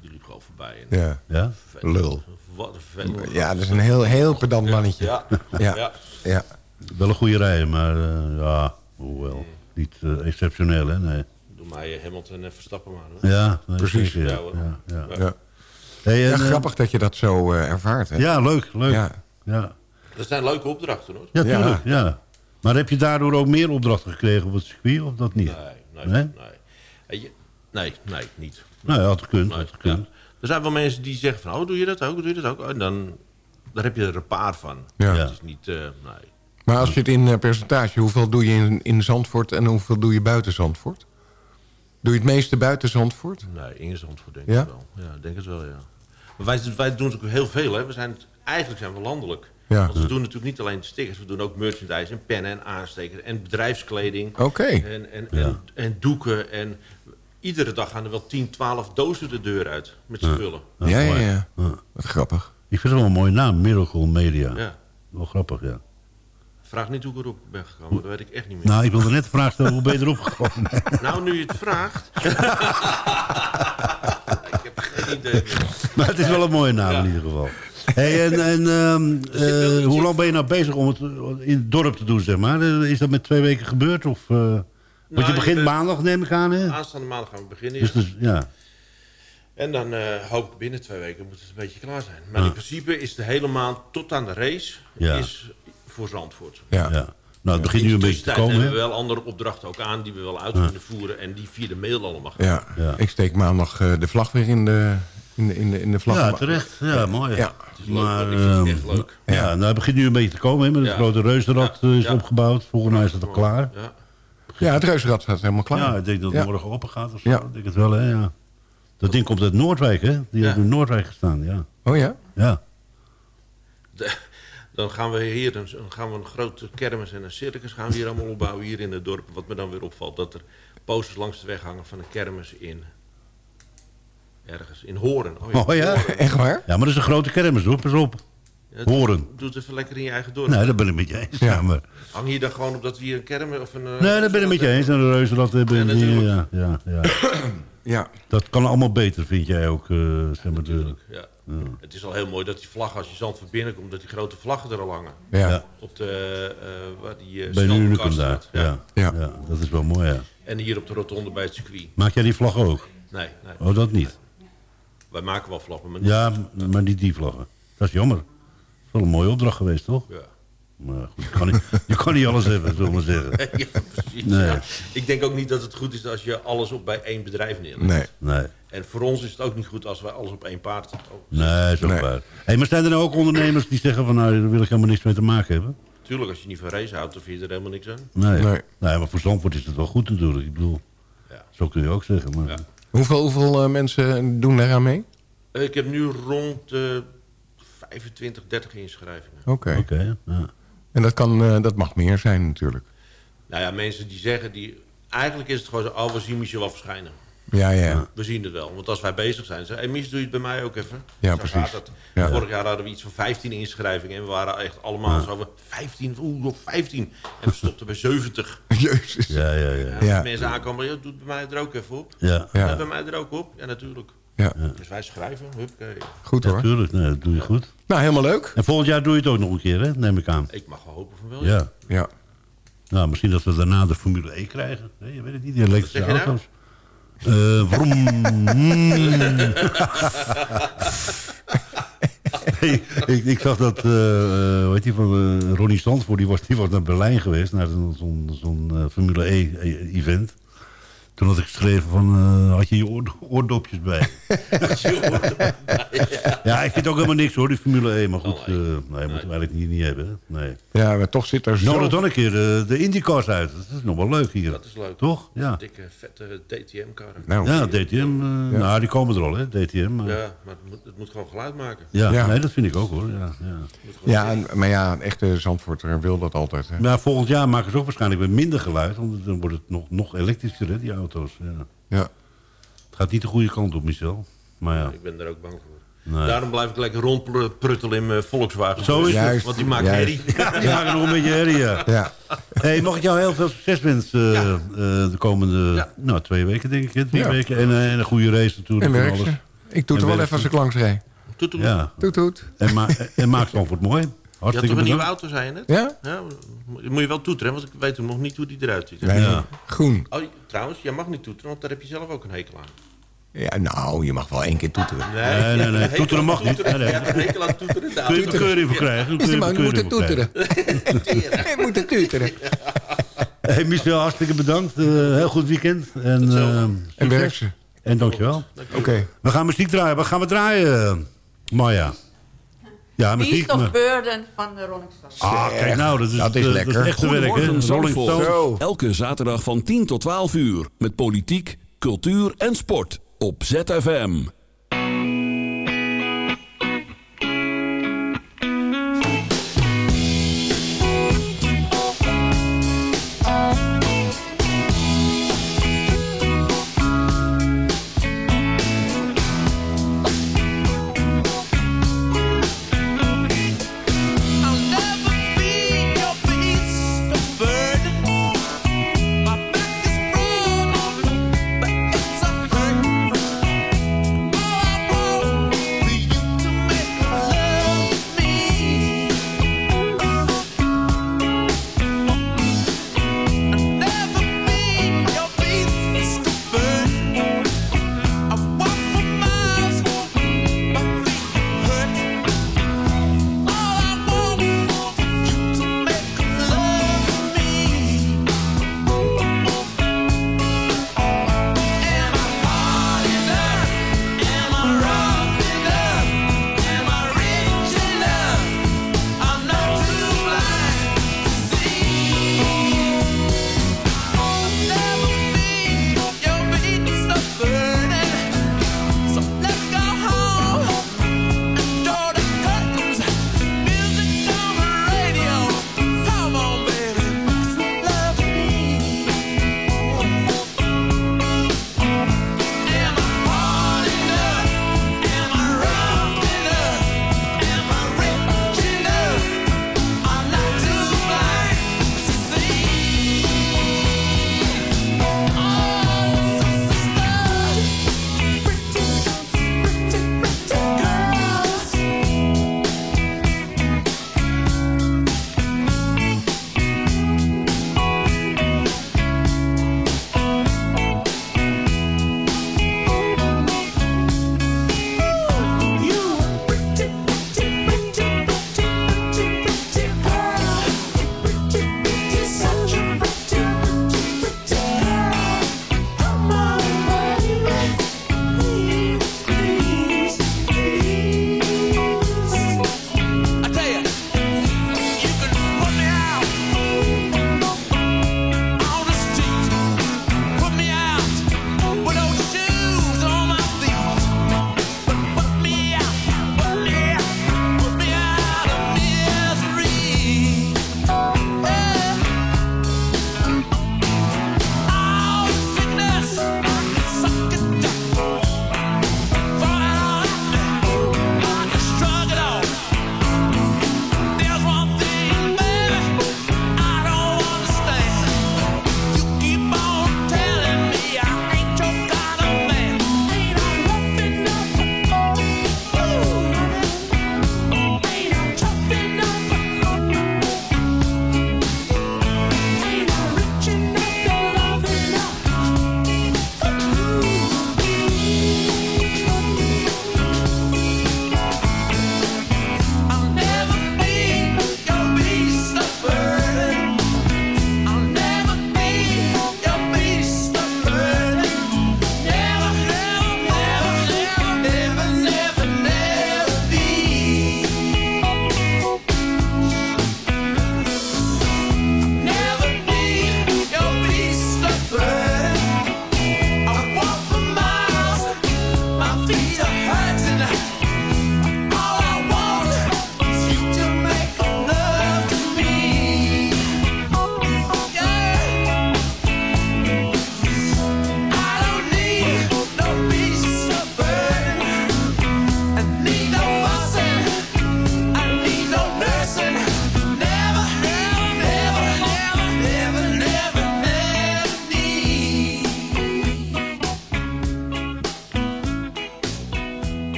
[SPEAKER 8] die liep gewoon voorbij.
[SPEAKER 6] En, ja.
[SPEAKER 7] ja?
[SPEAKER 6] Lul.
[SPEAKER 8] Wat een vet.
[SPEAKER 6] Ja, dat is een heel, heel pedant mannetje.
[SPEAKER 8] Ja.
[SPEAKER 6] ja. ja. ja.
[SPEAKER 7] Wel een goede rij, maar ja, hoewel. Niet exceptioneel, hè? Nee
[SPEAKER 8] mij Hamilton en Verstappen maar. Hoor.
[SPEAKER 7] Ja,
[SPEAKER 6] precies.
[SPEAKER 7] Ja,
[SPEAKER 6] ja, ja. ja. Hey, en, grappig dat je dat zo uh, ervaart. Hè?
[SPEAKER 7] Ja, leuk. leuk. Ja. Ja.
[SPEAKER 8] Dat zijn leuke opdrachten hoor.
[SPEAKER 7] Ja, tuurlijk. Ja. Maar heb je daardoor ook meer opdrachten gekregen op het circuit of dat niet?
[SPEAKER 8] Nee, nee, nee. Nee, nee, niet.
[SPEAKER 7] Nou ja, had gekund. Nee, had gekund.
[SPEAKER 8] Er zijn wel mensen die zeggen van, oh, doe je dat ook, doe je dat ook? En dan, daar heb je er een paar van.
[SPEAKER 6] Ja.
[SPEAKER 8] Het is niet, uh, nee.
[SPEAKER 6] Maar als je het in uh, percentage, hoeveel doe je in, in Zandvoort en hoeveel doe je buiten Zandvoort? Doe je het meeste buiten Zandvoort?
[SPEAKER 8] Nee, in Zandvoort denk ik wel. Ja, denk het wel, ja. Maar wij, wij doen natuurlijk heel veel, hè. We zijn, eigenlijk zijn we landelijk.
[SPEAKER 6] Ja.
[SPEAKER 8] Want we doen natuurlijk niet alleen stickers, we doen ook merchandise en pennen en aanstekers en bedrijfskleding.
[SPEAKER 6] Oké.
[SPEAKER 8] En, en, en, en, doeken. En iedere dag gaan er wel 10, 12 dozen de deur uit met spullen.
[SPEAKER 6] Ja, ja, ja. ja. Wat grappig.
[SPEAKER 7] Ik vind het wel een mooie naam, Miracle Media.
[SPEAKER 8] Ja.
[SPEAKER 7] Wel grappig, ja.
[SPEAKER 8] Vraag niet hoe ik erop ben gekomen, dat weet ik echt niet meer.
[SPEAKER 7] Nou, ik wilde net de vraag stellen, hoe ben je erop gekomen?
[SPEAKER 8] nou, nu je het vraagt. ik heb geen idee
[SPEAKER 7] Maar het is wel een mooie naam in ieder geval. Hey, en, en uh, hoe lang ben je nou bezig om het in het dorp te doen, zeg maar? Is dat met twee weken gebeurd? Of, uh, nou, want je begint maandag, neem ik aan, hè?
[SPEAKER 8] Aanstaande maandag gaan we beginnen,
[SPEAKER 7] dus, dus, ja.
[SPEAKER 8] En dan uh, hoop ik binnen twee weken moet het een beetje klaar zijn. Maar in principe is de hele maand tot aan de race...
[SPEAKER 7] Ja.
[SPEAKER 8] Is voor Zandvoort.
[SPEAKER 7] Ja. ja. Nou, het begint nu een beetje te komen.
[SPEAKER 8] hebben we wel andere opdrachten ook aan die we wel uit kunnen voeren en die via de mail allemaal gaan.
[SPEAKER 6] Ja. ja. ik steek maandag uh, de vlag weer in de, in de, in de, in de vlag.
[SPEAKER 7] Ja, terecht. Ja, mooi.
[SPEAKER 6] Ja.
[SPEAKER 8] Het is maar, uh, echt leuk.
[SPEAKER 7] Ja, ja, nou, het begint nu een beetje te komen. Hè, met het grote reuzenrad uh, is opgebouwd. Volgens mij is het al klaar.
[SPEAKER 6] Ja. ja, het reuzenrad staat helemaal klaar.
[SPEAKER 7] Ja, ik denk dat het morgen open gaat of zo. Ja. Ik denk het wel, hè. Ja. Dat ding komt uit Noordwijk, hè? Die heeft in Noordwijk gestaan, ja.
[SPEAKER 6] Oh ja?
[SPEAKER 7] Ja.
[SPEAKER 8] De, dan gaan we hier dan gaan we een grote kermis en een circus gaan we hier allemaal opbouwen hier in het dorp. Wat me dan weer opvalt, dat er posters langs de weg hangen van een kermis in... Ergens, in Horen.
[SPEAKER 6] Oh ja, oh, ja? echt waar?
[SPEAKER 7] Ja, maar dat is een grote kermis hoor, pas op. Ja, Horen.
[SPEAKER 8] Doe het even lekker in je eigen dorp.
[SPEAKER 7] Nee, dat ben ik met je eens. Ja. maar...
[SPEAKER 8] Hang je dan gewoon op dat we hier een kermis of een...
[SPEAKER 7] Nee, dat ben ik met je eens. En de reuzen dat hebben ja, hier, ja, ja, ja.
[SPEAKER 6] ja.
[SPEAKER 7] Dat kan allemaal beter, vind jij ook, uh, zeg maar.
[SPEAKER 8] Natuurlijk, ja. Ja. Het is al heel mooi dat die vlag, als je Zandvoort binnenkomt, dat die grote vlaggen er al hangen.
[SPEAKER 7] Ja.
[SPEAKER 8] Op de, uh, waar die uh,
[SPEAKER 7] Bij Unicum daar. Ja. Ja. ja. dat is wel mooi, ja.
[SPEAKER 8] En hier op de rotonde bij het circuit.
[SPEAKER 7] Maak jij die vlag ook?
[SPEAKER 8] Nee. nee
[SPEAKER 7] oh, dat niet?
[SPEAKER 8] Wij maken wel vlaggen, maar niet
[SPEAKER 7] Ja, maar niet die vlaggen. Dat is jammer. Dat is wel een mooie opdracht geweest, toch?
[SPEAKER 8] Ja.
[SPEAKER 7] Maar goed, je kan niet, je kan niet alles hebben, zullen we maar zeggen.
[SPEAKER 8] ja, precies.
[SPEAKER 7] Nee.
[SPEAKER 8] Ja. Ik denk ook niet dat het goed is als je alles op bij één bedrijf neerlegt.
[SPEAKER 6] Nee.
[SPEAKER 7] Nee,
[SPEAKER 8] En voor ons is het ook niet goed als wij alles op één paard oh,
[SPEAKER 7] nee, zo
[SPEAKER 6] Nee.
[SPEAKER 7] waar. Hey, maar zijn er nou ook ondernemers die zeggen van... nou, daar wil ik helemaal niks mee te maken hebben?
[SPEAKER 8] Tuurlijk, als je niet van race houdt, dan vind je er helemaal niks aan.
[SPEAKER 7] Nee.
[SPEAKER 6] Nee.
[SPEAKER 7] nee. maar voor Zandvoort is het wel goed natuurlijk. Ik bedoel,
[SPEAKER 8] Ja.
[SPEAKER 7] zo kun je ook zeggen. Maar,
[SPEAKER 8] Ja.
[SPEAKER 6] Hoeveel, hoeveel eh, mensen doen daaraan mee?
[SPEAKER 8] Eh, Ik heb nu rond de 25, 30 inschrijvingen.
[SPEAKER 6] Oké.
[SPEAKER 7] Oké, ja.
[SPEAKER 6] En dat, kan, eh, dat mag meer zijn natuurlijk.
[SPEAKER 8] Nou ja, mensen die zeggen, die, eigenlijk is het gewoon zo, oh, we zien Michel wel verschijnen.
[SPEAKER 6] Ja, ja.
[SPEAKER 8] We zien het wel. Want als wij bezig zijn, zeggen, hey, Mies, doe je het bij mij ook even?
[SPEAKER 6] Ja,
[SPEAKER 8] Zo
[SPEAKER 6] precies.
[SPEAKER 8] gaat het.
[SPEAKER 6] Ja.
[SPEAKER 8] Vorig jaar hadden we iets van 15 inschrijvingen. En we waren echt allemaal zo van 15, oeh, nog 15. En we stopten bij 70.
[SPEAKER 6] Jezus.
[SPEAKER 7] Ja, ja, ja.
[SPEAKER 8] Ja,
[SPEAKER 6] Ja.
[SPEAKER 8] mensen aankomen, ja, doe het bij mij er ook even op.
[SPEAKER 7] Ja,
[SPEAKER 6] Ja.
[SPEAKER 8] Ja. bij mij er ook op? Ja, natuurlijk.
[SPEAKER 6] Ja,
[SPEAKER 8] Dus wij schrijven, huppakee.
[SPEAKER 6] goed hoor.
[SPEAKER 7] natuurlijk. Nee, dat doe je goed.
[SPEAKER 6] Nou, helemaal leuk.
[SPEAKER 7] En volgend jaar doe je het ook nog een keer, hè? neem ik aan.
[SPEAKER 8] Ik mag wel hopen van wel.
[SPEAKER 7] Ja.
[SPEAKER 6] Ja.
[SPEAKER 7] Nou, misschien dat we daarna de Formule E krijgen. Nee, je weet het niet, die elektrische
[SPEAKER 8] nou?
[SPEAKER 7] auto's. Vroom. Hey, ik, ik zag dat, eh eh, hoe heet die van eh, Ronnie Standvoort, die was, die was naar Berlijn geweest, naar zo'n zo'n zo'n, eh, Formule E-event. Toen had ik geschreven van, eh, had je je oor, oordopjes bij? ja, ik vind ook helemaal niks hoor, die Formule E. Maar goed,
[SPEAKER 8] Oh,
[SPEAKER 7] eh
[SPEAKER 8] nee.
[SPEAKER 7] moeten we eigenlijk niet, niet hebben. Nee.
[SPEAKER 6] Ja, maar toch zit er zo...
[SPEAKER 7] Nodig dan een keer de, de IndyCars uit. Dat is nog wel leuk hier.
[SPEAKER 8] Dat is leuk.
[SPEAKER 7] Toch? Ja.
[SPEAKER 8] Dikke, vette DTM-karren.
[SPEAKER 6] Nou,
[SPEAKER 7] Ja, DTM. eh, Nou, die komen er al, hè, DTM. maar- Ja,
[SPEAKER 8] maar het moet, het moet gewoon geluid maken.
[SPEAKER 6] Ja.
[SPEAKER 7] nee, dat vind ik ook, hoor. Ja, ja.
[SPEAKER 6] ja, en- maar ja, een echte Zandvoorter wil dat altijd. Hè?
[SPEAKER 7] Maar volgend jaar maken ze ook waarschijnlijk weer minder geluid. Want dan wordt het nog, nog elektrischer, hè, die auto's. Ja.
[SPEAKER 6] Ja.
[SPEAKER 7] Het gaat niet de goede kant op, Michel. Maar ja.
[SPEAKER 8] Ik ben er ook bang voor.
[SPEAKER 7] Nee.
[SPEAKER 8] Daarom blijf ik lekker rondpruttelen in mijn Volkswagen.
[SPEAKER 7] Zo is het.
[SPEAKER 8] Want die maakt
[SPEAKER 6] Juist.
[SPEAKER 8] herrie.
[SPEAKER 7] Die maken nog een beetje herrie, ja.
[SPEAKER 6] Ja.
[SPEAKER 7] Hey, mag ik jou heel veel succes wensen eh, eh, de komende
[SPEAKER 8] Ja.
[SPEAKER 7] nou, twee weken, denk ik. Drie
[SPEAKER 6] Ja.
[SPEAKER 7] weken. En, en een goede race natuurlijk.
[SPEAKER 6] En
[SPEAKER 7] alles.
[SPEAKER 6] Ik doe het wel even als ik langs rijd.
[SPEAKER 8] Toet hem.
[SPEAKER 7] Ja.
[SPEAKER 6] Toet, toet.
[SPEAKER 7] En, ma en maak Zandvoort mooi.
[SPEAKER 8] Je had
[SPEAKER 7] Hartstikke
[SPEAKER 8] toch een nieuwe auto, zei je net?
[SPEAKER 6] Ja?
[SPEAKER 8] Ja, moet je wel toeteren, want ik weet nog niet hoe die eruit ziet.
[SPEAKER 6] Nee.
[SPEAKER 7] Ja.
[SPEAKER 6] Groen.
[SPEAKER 8] Oh, trouwens, jij mag niet toeteren, want daar heb je zelf ook een hekel aan.
[SPEAKER 6] Ja, nou, je mag wel één keer toeteren.
[SPEAKER 7] Nee, nee, nee,
[SPEAKER 8] Hekel
[SPEAKER 7] toeteren mag niet.
[SPEAKER 8] toeteren.
[SPEAKER 7] Nee, nee.
[SPEAKER 8] Ja, een hekel aan toeteren.
[SPEAKER 7] Kun je bekeuring voor krijgen? Kun je
[SPEAKER 6] man moet toeteren. Hij moet het toeteren.
[SPEAKER 7] Hey, Michel, hartstikke bedankt. Eh, heel goed weekend. En, eh,
[SPEAKER 6] En werk ze.
[SPEAKER 7] En dankjewel.
[SPEAKER 6] Oké.
[SPEAKER 7] We gaan muziek draaien. Wat gaan we draaien, Maya? Ja, muziek.
[SPEAKER 9] Beast of Burden van de Rolling Stones.
[SPEAKER 7] Ah, kijk nou, dat is,
[SPEAKER 6] Dat is
[SPEAKER 7] eh,
[SPEAKER 6] lekker.
[SPEAKER 7] Dat is echte werk, hè? Rolling. Stones.
[SPEAKER 4] Elke zaterdag van 10 tot 12 uur. Met politiek, cultuur en sport. Op ZFM.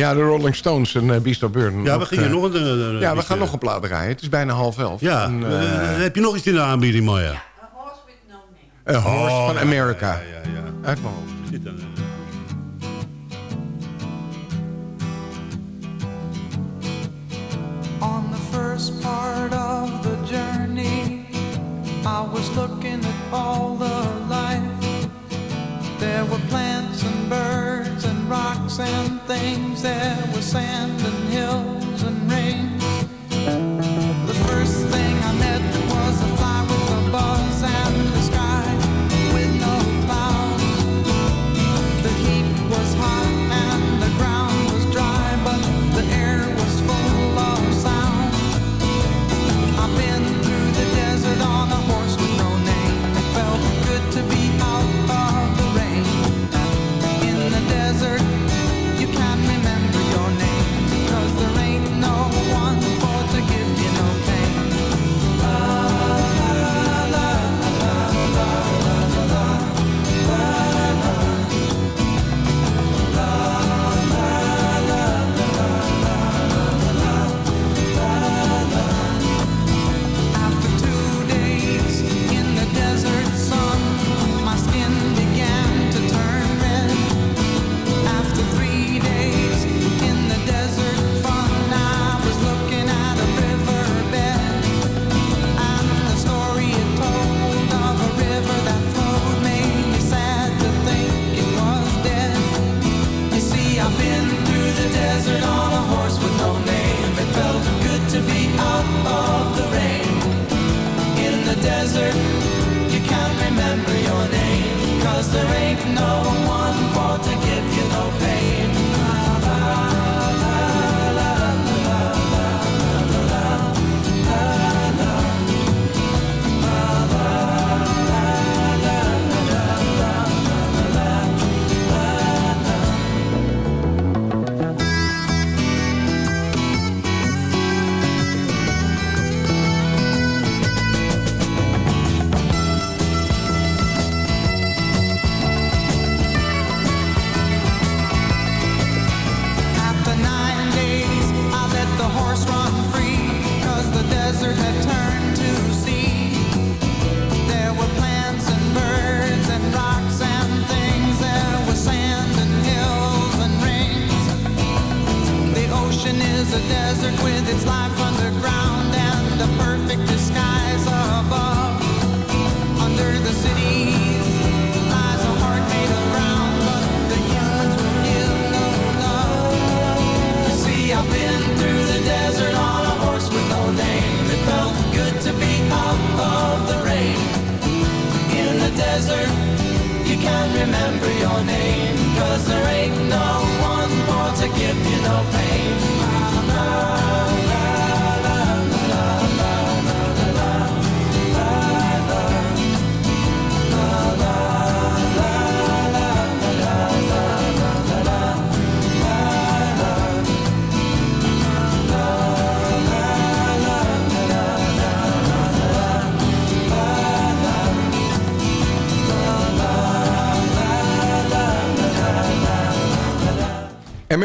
[SPEAKER 6] Ja, de Rolling Stones en uh, Beast of Burden.
[SPEAKER 7] Ja, we gingen
[SPEAKER 6] eh,
[SPEAKER 7] nog een... een-
[SPEAKER 6] Ja,
[SPEAKER 7] een-
[SPEAKER 6] we gaan nog een plaat draaien. Het is bijna half elf.
[SPEAKER 7] Ja,
[SPEAKER 6] En,
[SPEAKER 7] eh,
[SPEAKER 6] eh,
[SPEAKER 7] heb je nog iets in de aanbieding, Maya?
[SPEAKER 6] A Horse
[SPEAKER 7] Oh,
[SPEAKER 6] van
[SPEAKER 7] ja,
[SPEAKER 6] America.
[SPEAKER 7] Ja, ja, ja.
[SPEAKER 6] Uit mijn hoofd.
[SPEAKER 7] Zit dan, eh,
[SPEAKER 10] On the first part of the journey, I was looking at all the life. There were plants and birds rocks and things. There was sand and hills and rain. The first thing I met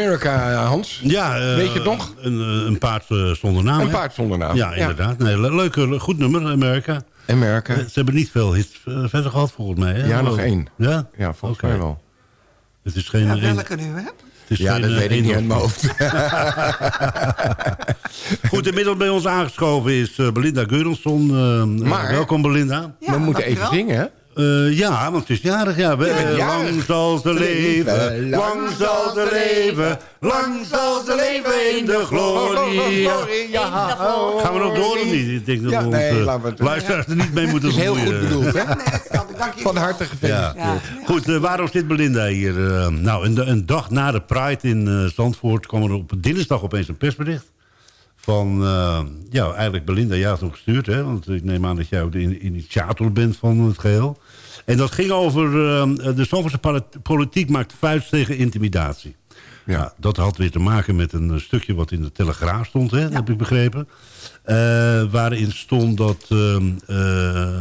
[SPEAKER 6] America, Hans.
[SPEAKER 7] Ja, eh,
[SPEAKER 6] Weet je het nog?
[SPEAKER 7] Een, eh, een paard eh, zonder naam.
[SPEAKER 6] Een
[SPEAKER 7] hè?
[SPEAKER 6] paard zonder naam.
[SPEAKER 7] Ja, inderdaad. Nee, le- leuk, eh, goed nummer, Amerika.
[SPEAKER 6] America.
[SPEAKER 7] Eh, Ze hebben niet veel hits eh, verder gehad, volgens mij. Hè?
[SPEAKER 6] Ja, nog één.
[SPEAKER 7] Ja?
[SPEAKER 6] Ja, volgens mij wel.
[SPEAKER 7] Het is geen...
[SPEAKER 9] Ja, welke nu, hè?
[SPEAKER 6] Ja, dat
[SPEAKER 7] eh,
[SPEAKER 6] weet ik niet uit mijn hoofd.
[SPEAKER 7] Goed, inmiddels bij ons aangeschoven is eh, Belinda. Eh,
[SPEAKER 6] Maar-
[SPEAKER 7] eh, welkom, Belinda.
[SPEAKER 9] Ja,
[SPEAKER 6] We moeten even zingen, hè?
[SPEAKER 7] Eh, ja, want het is jarig. Ja. Eh,
[SPEAKER 6] jarig.
[SPEAKER 7] lang zal ze leven, lang zal ze leven, lang zal ze leven in de glorie.
[SPEAKER 6] Ja.
[SPEAKER 7] Gaan we nog door of niet? Ik denk dat
[SPEAKER 6] Ja,
[SPEAKER 7] we
[SPEAKER 6] nee,
[SPEAKER 7] luisteraars er niet mee moeten
[SPEAKER 6] Het is heel goed bedoeld, hè?
[SPEAKER 9] Nee, dat dank je
[SPEAKER 6] Van harte gefeliciteerd.
[SPEAKER 9] Ja.
[SPEAKER 7] Goed, eh, waarom zit Belinda hier? Eh, nou, een, een dag na de Pride in eh, Zandvoort kwam er op dinsdag opeens een persbericht. Van, eh, ja, eigenlijk Belinda, jij had hem gestuurd, hè? Want ik neem aan dat jij ook de in- initiator bent van het geheel. En dat ging over, eh, de Zandvoortse poli- politiek maakt vuist tegen intimidatie.
[SPEAKER 6] Ja.
[SPEAKER 7] Ja. dat had weer te maken met een eh, stukje wat in de Telegraaf stond, hè, heb ik begrepen. Eh, waarin stond dat, ehm, eh,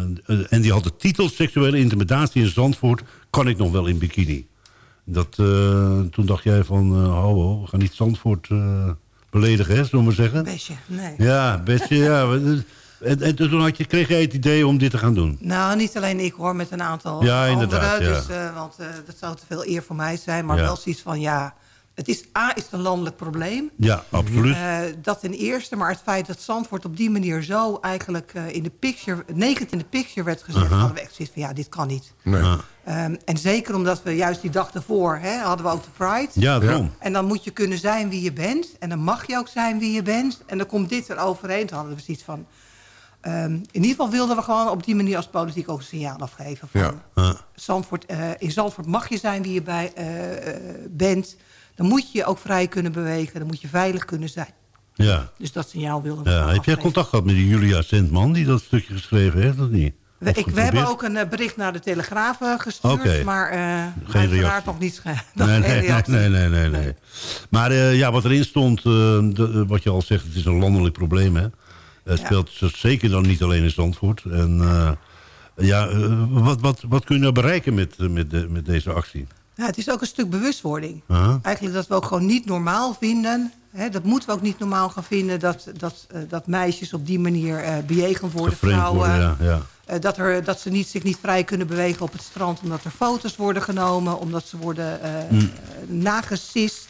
[SPEAKER 7] en die had de titel Seksuele intimidatie in Zandvoort, kan ik nog wel in bikini. Dat, eh, toen dacht jij van, ho, ho, we gaan niet Zandvoort eh, beledigen, hè, zullen we maar zeggen?
[SPEAKER 9] Besje, nee.
[SPEAKER 7] Ja, Betje, ja. En, en toen had je, kreeg je het idee om dit te gaan doen?
[SPEAKER 9] Nou, niet alleen ik hoor, met een aantal
[SPEAKER 7] Ja,
[SPEAKER 9] anderen.
[SPEAKER 7] inderdaad, ja.
[SPEAKER 9] Dus, eh, want eh, dat zou te veel eer voor mij zijn. Maar
[SPEAKER 7] Ja.
[SPEAKER 9] wel zoiets van, ja... Het is, A, is het een landelijk probleem.
[SPEAKER 7] Ja, absoluut.
[SPEAKER 9] Eh, dat ten eerste. Maar het feit dat Zandvoort op die manier zo eigenlijk eh, in de picture... negend in de picture werd gezet...
[SPEAKER 7] Aha.
[SPEAKER 9] hadden we echt zoiets van, ja, dit kan niet.
[SPEAKER 6] Nee.
[SPEAKER 9] Ehm, en zeker omdat we juist die dag ervoor... Hè, hadden we ook de Pride.
[SPEAKER 7] Ja, daarom.
[SPEAKER 9] En dan moet je kunnen zijn wie je bent. En dan mag je ook zijn wie je bent. En dan komt dit er overheen. Toen hadden we zoiets van... ehm, in ieder geval wilden we gewoon op die manier als politiek ook een signaal afgeven. Van,
[SPEAKER 6] Ja.
[SPEAKER 9] Zandvoort, eh, in Zandvoort mag je zijn wie je bij, eh, bent. Dan moet je je ook vrij kunnen bewegen. Dan moet je veilig kunnen zijn.
[SPEAKER 7] Ja.
[SPEAKER 9] Dus dat signaal wilden we
[SPEAKER 7] Ja, heb jij contact gehad met die Julia Sentman die dat stukje geschreven heeft, of niet?
[SPEAKER 9] We, ik, we hebben ook een eh, bericht naar de Telegraaf gestuurd. Maar
[SPEAKER 7] reactie.
[SPEAKER 9] uiteraard nog nog
[SPEAKER 7] Nee,
[SPEAKER 9] geen
[SPEAKER 7] nee, nee, nee, nee. Maar ja, wat erin stond, de- wat je al zegt, het is een landelijk probleem. Hè? Het
[SPEAKER 9] Ja.
[SPEAKER 7] speelt zeker dan niet alleen in Zandvoort. En eh, ja, eh, wat, wat, wat kun je nou bereiken met, eh, met, de- met deze actie?
[SPEAKER 9] Ja, het is ook een stuk bewustwording. Eigenlijk dat we ook gewoon niet normaal vinden. Hè, dat moeten we ook niet normaal gaan vinden. Dat, dat, dat meisjes op die manier eh bejegend worden. Vrouwen.
[SPEAKER 7] worden, ja, ja.
[SPEAKER 9] Dat er, dat ze niet, zich niet vrij kunnen bewegen op het strand. Omdat er foto's worden genomen. Omdat ze worden
[SPEAKER 7] Mm.
[SPEAKER 9] nagesist.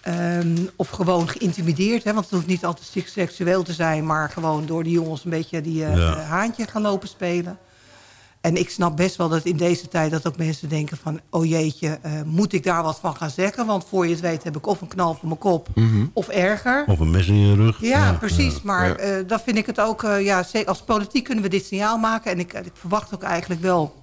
[SPEAKER 9] Ehm, of gewoon geïntimideerd. Hè, want het hoeft niet altijd seks- seksueel te zijn. Maar gewoon door die jongens een beetje die eh,
[SPEAKER 7] Ja.
[SPEAKER 9] haantje gaan lopen spelen. En ik snap best wel dat in deze tijd dat ook mensen denken van... oh jeetje, eh, moet ik daar wat van gaan zeggen? Want voor je het weet heb ik of een knal voor mijn kop of erger.
[SPEAKER 7] Of een mes in je rug.
[SPEAKER 9] Ja, precies.
[SPEAKER 7] ja.
[SPEAKER 9] Maar eh, dan vind ik het ook... ja, als politiek kunnen we dit signaal maken. En ik, ik verwacht ook eigenlijk wel...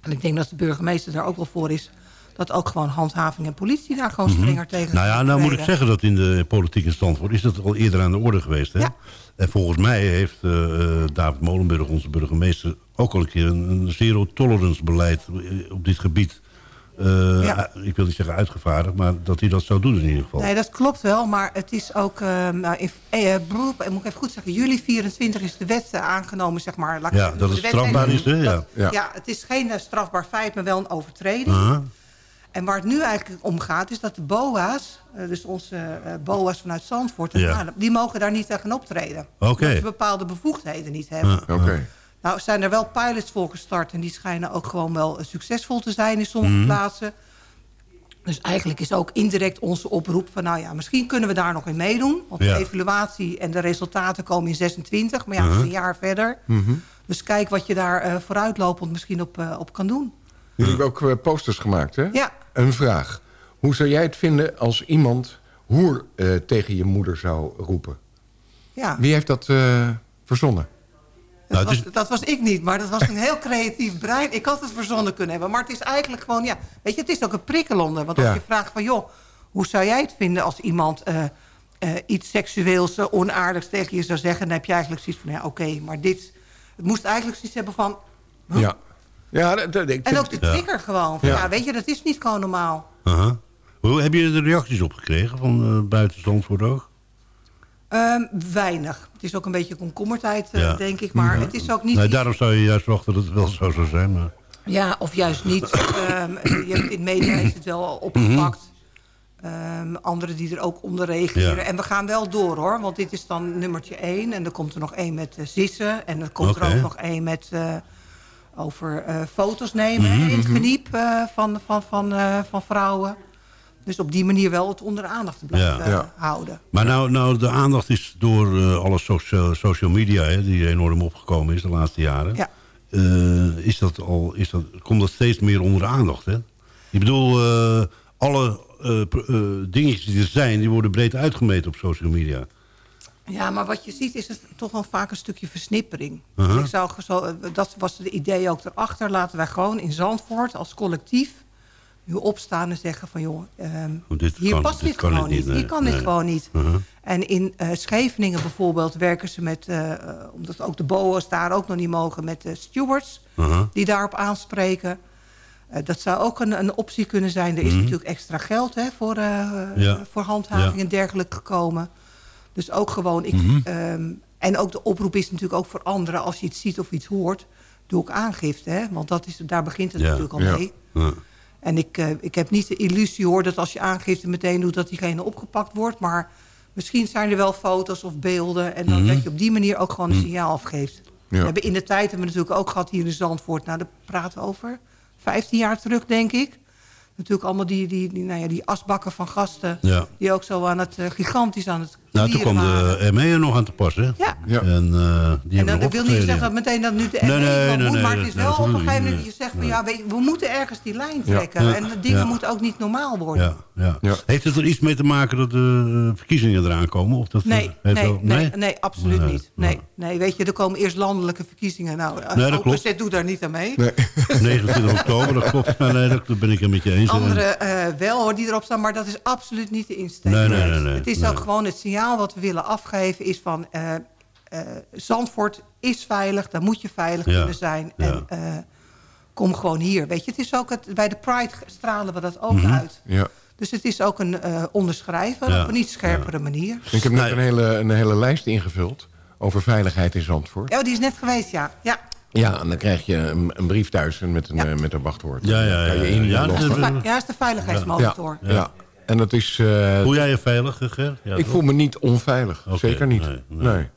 [SPEAKER 9] en ik denk dat de burgemeester daar ook wel voor is... dat ook gewoon handhaving en politie daar gewoon strenger tegen
[SPEAKER 7] Nou ja, nou moet ik zeggen dat in de politieke Zandvoort is dat al eerder aan de orde geweest. Hè?
[SPEAKER 9] Ja.
[SPEAKER 7] En volgens mij heeft eh, eh, David Molenburg, onze burgemeester... ook al een keer een, een zero-tolerance beleid eh, op dit gebied...
[SPEAKER 9] Ja.
[SPEAKER 7] ik wil niet zeggen uitgevaardigd, maar dat hij dat zou doen in ieder geval.
[SPEAKER 9] Nee, dat klopt wel, maar het is ook... nou, in, eh, beroep, moet ik even goed zeggen, juli 24 is de wet aangenomen, zeg maar. laat
[SPEAKER 7] Ja, dat het
[SPEAKER 9] wet
[SPEAKER 7] strafbaar is, hè? Ja.
[SPEAKER 6] Ja.
[SPEAKER 9] het is geen strafbaar feit, maar wel een overtreding. En waar het nu eigenlijk om gaat, is dat de BOA's... eh, dus onze eh, BOA's vanuit Zandvoort, en
[SPEAKER 7] Ja.
[SPEAKER 9] Haarlem, die mogen daar niet tegen optreden.
[SPEAKER 7] Oké.
[SPEAKER 9] Omdat ze bepaalde bevoegdheden niet hebben.
[SPEAKER 6] Oké.
[SPEAKER 9] Nou zijn er wel pilots voor gestart... en die schijnen ook gewoon wel eh, succesvol te zijn in sommige
[SPEAKER 7] Mhm.
[SPEAKER 9] plaatsen. Dus eigenlijk is ook indirect onze oproep van... nou ja, misschien kunnen we daar nog in meedoen. Want
[SPEAKER 7] Ja.
[SPEAKER 9] de evaluatie en de resultaten komen in 26. Maar ja, dat is
[SPEAKER 7] Uh-huh.
[SPEAKER 9] een jaar verder.
[SPEAKER 7] Mhm.
[SPEAKER 9] Dus kijk wat je daar eh, vooruitlopend misschien op, op kan doen.
[SPEAKER 6] Jullie hebben ook eh, posters gemaakt, hè?
[SPEAKER 9] Ja.
[SPEAKER 6] Een vraag. Hoe zou jij het vinden als iemand hoer eh, tegen je moeder zou roepen?
[SPEAKER 9] Ja,
[SPEAKER 6] Wie heeft dat eh, verzonnen?
[SPEAKER 9] dat,
[SPEAKER 7] Nou,
[SPEAKER 9] was, dat was ik niet. Maar dat was een heel creatief brein. Ik had het verzonnen kunnen hebben. Maar het is eigenlijk gewoon... Ja, weet je, het is ook een prikkelonder. Want als
[SPEAKER 6] Ja.
[SPEAKER 9] je vraagt van... joh, hoe zou jij het vinden als iemand... eh, iets seksueels, onaardigs tegen je zou zeggen... dan heb je eigenlijk zoiets van... ja, oké, maar dit... Het moest eigenlijk zoiets hebben van... huh?
[SPEAKER 6] Ja. Ja, dat, dat- ik
[SPEAKER 9] En ook de trigger gewoon. Van,
[SPEAKER 6] Ja.
[SPEAKER 9] ja. weet je, dat is niet gewoon normaal.
[SPEAKER 7] Aha. Hoe heb je de reacties opgekregen van eh buiten Zandvoort ook?
[SPEAKER 9] Ehm, weinig. Het is ook een beetje komkommertijd, eh,
[SPEAKER 7] Ja.
[SPEAKER 9] denk ik. Maar het is ook niet...
[SPEAKER 7] Nee,
[SPEAKER 9] iets-
[SPEAKER 7] daarom zou je juist verwachten dat het wel zo zou zijn. Maar...
[SPEAKER 9] Ja, of juist niet. Ehm, je hebt in media is het wel al opgepakt. Ehm, anderen die er ook onder reageren.
[SPEAKER 7] Ja.
[SPEAKER 9] En we gaan wel door hoor. Want dit is dan nummertje één. En er komt er nog één met uh, zissen. En er komt er ook nog één met... eh, over eh, foto's nemen
[SPEAKER 7] Mhm,
[SPEAKER 9] in het geniep eh, van, van, van, eh, van vrouwen. Dus op die manier wel het onder de aandacht te blijven
[SPEAKER 7] Ja.
[SPEAKER 6] Ja.
[SPEAKER 9] houden.
[SPEAKER 7] Maar nou, nou, de aandacht is door eh, alle social, social media, hè, die enorm opgekomen is de laatste jaren.
[SPEAKER 9] Ja.
[SPEAKER 7] Is dat al, is dat, komt dat steeds meer onder de aandacht, hè? Ik bedoel, alle dingetjes die er zijn, die worden breed uitgemeten op social media.
[SPEAKER 9] Ja, maar wat je ziet is het toch wel vaak een stukje versnippering.
[SPEAKER 7] Uh-huh.
[SPEAKER 9] Ik zou, zo, eh, dat was de idee ook erachter. Laten wij gewoon in Zandvoort als collectief nu opstaan en zeggen van... joh, ehm,
[SPEAKER 7] dit
[SPEAKER 9] hier
[SPEAKER 7] kan-
[SPEAKER 9] past
[SPEAKER 7] dit
[SPEAKER 9] gewoon
[SPEAKER 7] het
[SPEAKER 9] niet. Hier
[SPEAKER 7] nee,
[SPEAKER 9] kan dit gewoon niet.
[SPEAKER 7] Uh-huh.
[SPEAKER 9] En in eh, Scheveningen bijvoorbeeld werken ze met... eh, omdat ook de BOA's daar ook nog niet mogen met de stewards...
[SPEAKER 7] Uh-huh.
[SPEAKER 9] die daarop aanspreken... Dat zou ook een, een optie kunnen zijn. Er is natuurlijk extra geld hè, voor,
[SPEAKER 7] Mhm. Ja.
[SPEAKER 9] voor handhaving
[SPEAKER 7] Ja.
[SPEAKER 9] en dergelijke gekomen. Dus ook gewoon... Ik,
[SPEAKER 7] Mhm.
[SPEAKER 9] ehm, en ook de oproep is natuurlijk ook voor anderen... als je iets ziet of iets hoort, doe ook aangifte. Hè? Want dat is, daar begint het
[SPEAKER 7] Ja.
[SPEAKER 9] natuurlijk al
[SPEAKER 6] Ja.
[SPEAKER 9] mee.
[SPEAKER 7] Ja.
[SPEAKER 9] En ik, eh, ik heb niet de illusie hoor dat als je aangifte meteen doet... dat diegene opgepakt wordt. Maar misschien zijn er wel foto's of beelden... en dan
[SPEAKER 7] Mhm.
[SPEAKER 9] dat je op die manier ook gewoon een signaal afgeeft. We hebben in de tijd hebben we natuurlijk ook gehad hier in Zandvoort... nou, daar praten we over 15 jaar terug, denk ik. Natuurlijk allemaal die, die, die, nou ja, die asbakken van gasten...
[SPEAKER 7] Ja.
[SPEAKER 9] die ook zo aan het, eh, gigantisch aan het
[SPEAKER 7] Nou, toen kwam
[SPEAKER 9] waren.
[SPEAKER 7] de ME er nog aan te passen. hè?
[SPEAKER 9] Ja.
[SPEAKER 6] Ja.
[SPEAKER 7] En, eh, die
[SPEAKER 9] En dan, ik wil niet zeggen dat meteen dat nu de
[SPEAKER 7] Nee,
[SPEAKER 9] ME
[SPEAKER 7] nee, nee,
[SPEAKER 9] moet,
[SPEAKER 7] nee,
[SPEAKER 9] maar het
[SPEAKER 7] dat-
[SPEAKER 9] is wel
[SPEAKER 7] dat
[SPEAKER 9] op een gegeven moment dat je zegt van
[SPEAKER 7] nee.
[SPEAKER 9] ja, weet je, we moeten ergens die lijn trekken.
[SPEAKER 7] Ja.
[SPEAKER 9] En de dingen
[SPEAKER 7] Ja.
[SPEAKER 9] moeten ook niet normaal worden.
[SPEAKER 7] Ja, ja.
[SPEAKER 6] Ja.
[SPEAKER 7] Heeft het er iets mee te maken dat de eh, verkiezingen eraan komen? Of dat,
[SPEAKER 9] Nee,
[SPEAKER 7] eh, heeft
[SPEAKER 9] nee,
[SPEAKER 7] wel-
[SPEAKER 9] nee, nee, absoluut
[SPEAKER 7] Nee,
[SPEAKER 9] niet. Nee, nee, weet je, er komen eerst landelijke verkiezingen. Nou,
[SPEAKER 7] Nee, dat klopt.
[SPEAKER 9] doet daar niet aan mee.
[SPEAKER 6] Nee.
[SPEAKER 7] 29 oktober, dat klopt. Nee, dat, dat ben ik het met je eens.
[SPEAKER 9] Andere eh, wel hoor, die erop staan, maar dat is absoluut niet de insteek.
[SPEAKER 7] Nee, nee, nee, nee,
[SPEAKER 9] het is
[SPEAKER 7] nee.
[SPEAKER 9] ook gewoon het signaal wat we willen afgeven is van... eh, eh, Zandvoort is veilig, daar moet je veilig
[SPEAKER 7] Ja,
[SPEAKER 9] kunnen zijn.
[SPEAKER 7] ja.
[SPEAKER 9] En eh, kom gewoon hier. Weet je, het is ook het, bij de Pride stralen we dat ook
[SPEAKER 7] Mhm.
[SPEAKER 9] uit.
[SPEAKER 6] Ja.
[SPEAKER 9] Dus het is ook een eh, onderschrijven
[SPEAKER 7] Ja,
[SPEAKER 9] op een iets scherpere manier.
[SPEAKER 6] Ik heb net een, hele, een hele lijst ingevuld over veiligheid in Zandvoort.
[SPEAKER 9] Ja, die is net geweest, ja. ja.
[SPEAKER 6] Ja, en dan krijg je een, een brief thuis met een,
[SPEAKER 9] Ja.
[SPEAKER 6] met een wachtwoord.
[SPEAKER 7] Ja, ja, ja,
[SPEAKER 6] Kan je
[SPEAKER 7] ja.
[SPEAKER 9] is de veiligheidsmonitor.
[SPEAKER 6] ja, ja. En dat is... eh,
[SPEAKER 7] Voel jij je veilig, Ger? Ja,
[SPEAKER 6] ik
[SPEAKER 7] toch?
[SPEAKER 6] voel me niet onveilig.
[SPEAKER 7] Oké,
[SPEAKER 6] Zeker niet.
[SPEAKER 7] nee,
[SPEAKER 6] Nee.
[SPEAKER 7] nee.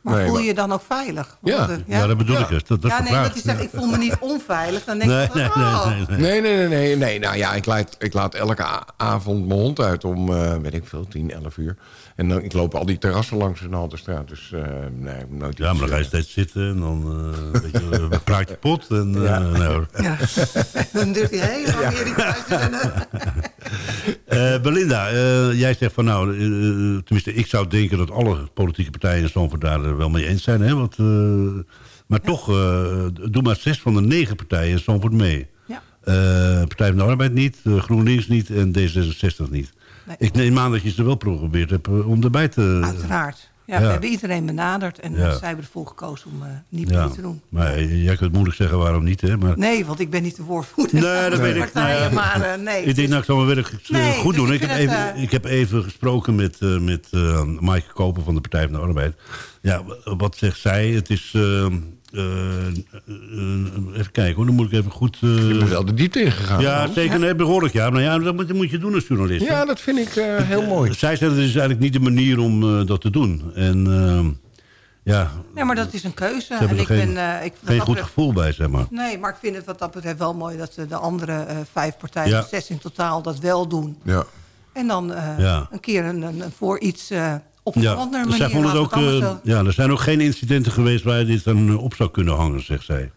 [SPEAKER 9] Maar
[SPEAKER 6] Nee,
[SPEAKER 9] voel je je dan ook veilig?
[SPEAKER 6] Ja.
[SPEAKER 9] eh,
[SPEAKER 7] Ja, dat bedoel ik. dus. Dat, dat
[SPEAKER 9] ja, nee, dat hij zegt, ik voel me niet onveilig. Dan denk
[SPEAKER 7] Nee,
[SPEAKER 9] ik,
[SPEAKER 7] nee, nee,
[SPEAKER 9] oh.
[SPEAKER 7] nee, nee.
[SPEAKER 6] Nee, nee, nee, nee, nee. Nou ja, ik laat, ik laat elke avond mijn hond uit om, eh, weet ik veel, 10, 11 uur. En dan, ik loop al die terrassen langs in de Halterstraat. Dus eh, nee, nooit
[SPEAKER 7] Ja, maar dan ga je
[SPEAKER 6] eh,
[SPEAKER 7] steeds zitten en dan eh, weet je, praat je pot. En, eh,
[SPEAKER 6] Ja.
[SPEAKER 7] nou, hoor.
[SPEAKER 9] Ja. dan duurt hij thuis is. En, eh,
[SPEAKER 7] Eh, Belinda, eh, jij zegt van nou, tenminste ik zou denken dat alle politieke partijen in Zandvoort daar er wel mee eens zijn. Hè? Want, eh, maar toch, eh doen maar zes van de negen partijen in Zandvoort mee.
[SPEAKER 9] Ja.
[SPEAKER 7] Eh, Partij van de Arbeid niet, GroenLinks niet en D66 niet.
[SPEAKER 9] Nee.
[SPEAKER 7] Ik neem aan dat je ze wel geprobeerd hebt eh, om erbij te...
[SPEAKER 9] Uiteraard. Ja,
[SPEAKER 7] Ja.
[SPEAKER 9] We hebben iedereen benaderd en
[SPEAKER 7] Ja.
[SPEAKER 9] zij hebben ervoor gekozen om eh, niet
[SPEAKER 7] Ja,
[SPEAKER 9] mee te doen.
[SPEAKER 7] maar jij kunt moeilijk zeggen waarom niet, hè? Maar,
[SPEAKER 9] Nee, want ik ben niet de voorvoerder
[SPEAKER 7] Nee, dat
[SPEAKER 9] de
[SPEAKER 7] weet ik.
[SPEAKER 9] partijen. Maar eh, nee.
[SPEAKER 7] ik denk, nou, ik zal eh,
[SPEAKER 9] Nee,
[SPEAKER 7] goed
[SPEAKER 9] dus
[SPEAKER 7] doen.
[SPEAKER 9] ik
[SPEAKER 7] Ik heb, even, ik heb even gesproken met, met Maaike Koper van de Partij van de Arbeid. Ja, wat zegt zij? Het is... eh, eh, eh, even kijken hoor, dan moet ik even goed... eh,
[SPEAKER 6] Ik ben wel de diepte ingegaan.
[SPEAKER 7] ja, zeker. Nee, behoorlijk. Ja, maar ja, dat moet, dat moet je doen als journalist. hè.
[SPEAKER 6] Ja, dat vind ik eh, heel mooi.
[SPEAKER 7] Zij zegt, het is eigenlijk niet de manier om eh, dat te doen. En eh, ja,
[SPEAKER 9] Nee, maar dat is een keuze.
[SPEAKER 7] ze hebben
[SPEAKER 9] en
[SPEAKER 7] er
[SPEAKER 9] ik
[SPEAKER 7] geen,
[SPEAKER 9] ben, eh, ik,
[SPEAKER 7] geen
[SPEAKER 9] dat
[SPEAKER 7] goed
[SPEAKER 9] betreft-
[SPEAKER 7] gevoel bij, zeg maar.
[SPEAKER 9] Nee, maar ik vind het wat dat betreft wel mooi... dat eh, de andere eh, vijf partijen,
[SPEAKER 7] Ja.
[SPEAKER 9] zes in totaal, dat wel doen.
[SPEAKER 6] Ja.
[SPEAKER 9] En dan eh,
[SPEAKER 7] Ja.
[SPEAKER 9] een keer een, een, een voor iets eh op een
[SPEAKER 7] Ja,
[SPEAKER 9] andere
[SPEAKER 7] zij
[SPEAKER 9] manier.
[SPEAKER 7] vonden het ook, eh,
[SPEAKER 9] zo-
[SPEAKER 7] ja, er zijn ook geen incidenten geweest waar je dit dan eh, op zou kunnen hangen, zegt zij.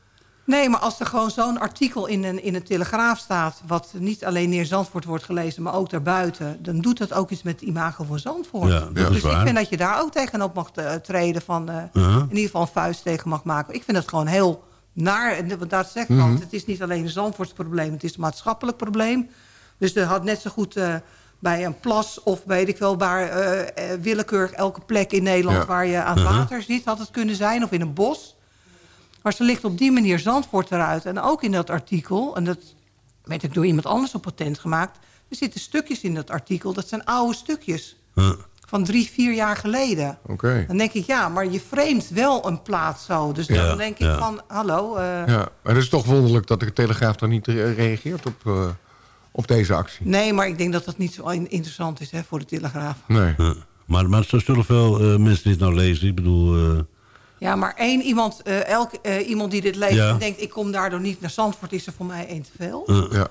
[SPEAKER 9] Nee, maar als er gewoon zo'n artikel in een, in een Telegraaf staat... wat niet alleen neer Zandvoort wordt gelezen, maar ook daarbuiten... dan doet dat ook iets met het imago van Zandvoort.
[SPEAKER 7] Ja, dat
[SPEAKER 9] dus
[SPEAKER 7] is
[SPEAKER 9] ik
[SPEAKER 7] waar.
[SPEAKER 9] vind dat je daar ook tegenop mag eh, treden... van in ieder geval een vuist tegen mag maken. Ik vind het gewoon heel naar. En Want dat zegt
[SPEAKER 7] Mhm.
[SPEAKER 9] want het is niet alleen een Zandvoorts probleem... het is een maatschappelijk probleem. Dus er had net zo goed... eh, bij een plas of weet ik wel waar eh, eh, willekeurig elke plek in Nederland
[SPEAKER 6] Ja.
[SPEAKER 9] waar je aan
[SPEAKER 7] Uh-huh.
[SPEAKER 9] water zit had het kunnen zijn of in een bos. Maar ze ligt op die manier Zandvoort eruit. En ook in dat artikel, en dat werd ook door iemand anders op patent gemaakt... er zitten stukjes in dat artikel, dat zijn oude stukjes.
[SPEAKER 7] Huh.
[SPEAKER 9] Van drie, vier jaar geleden.
[SPEAKER 6] Oké.
[SPEAKER 9] Dan denk ik, ja, maar je framet wel een plaats zo. Dus
[SPEAKER 7] Ja,
[SPEAKER 9] dan denk ik van, hallo... eh,
[SPEAKER 6] Ja, maar het is toch wonderlijk dat de Telegraaf dan niet reageert op, op deze actie.
[SPEAKER 9] Nee, maar ik denk dat dat niet zo in- interessant is hè, voor de Telegraaf.
[SPEAKER 6] Nee.
[SPEAKER 7] Huh. Maar, maar zo zullen veel eh, mensen dit nou lezen. Ik bedoel, eh,
[SPEAKER 9] Ja, maar één iemand, eh, elk, eh, iemand die dit leest
[SPEAKER 7] Ja.
[SPEAKER 9] en denkt... ik kom daardoor niet naar Zandvoort, is er voor mij één te veel.
[SPEAKER 6] Ja.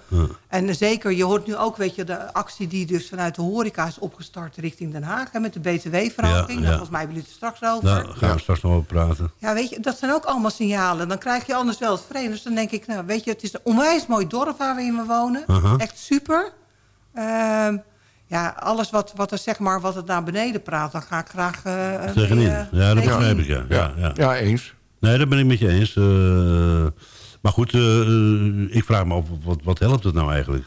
[SPEAKER 9] En eh, zeker, je hoort nu ook, weet je, de actie die dus vanuit de horeca is opgestart richting Den Haag. Hè, met de btw-verhoging.
[SPEAKER 7] Ja, ja.
[SPEAKER 9] Volgens mij hebben jullie het er straks over.
[SPEAKER 7] daar gaan we straks nog over praten.
[SPEAKER 9] Ja, weet je, dat zijn ook allemaal signalen. Dan krijg je anders wel het vreemd. Dus dan denk ik, nou, weet je, het is een onwijs mooi dorp waar we in wonen. Echt super. Ja, alles wat, wat er zeg maar, wat het naar beneden praat, dan ga ik graag... eh,
[SPEAKER 7] Tegenin.
[SPEAKER 9] eh,
[SPEAKER 7] Ja, dat begrijp ik, ja.
[SPEAKER 6] Ja.
[SPEAKER 7] ja, ja.
[SPEAKER 6] Eens.
[SPEAKER 7] Nee, dat ben ik met je eens. Eh, maar goed, ik vraag me af, wat, wat helpt het nou eigenlijk?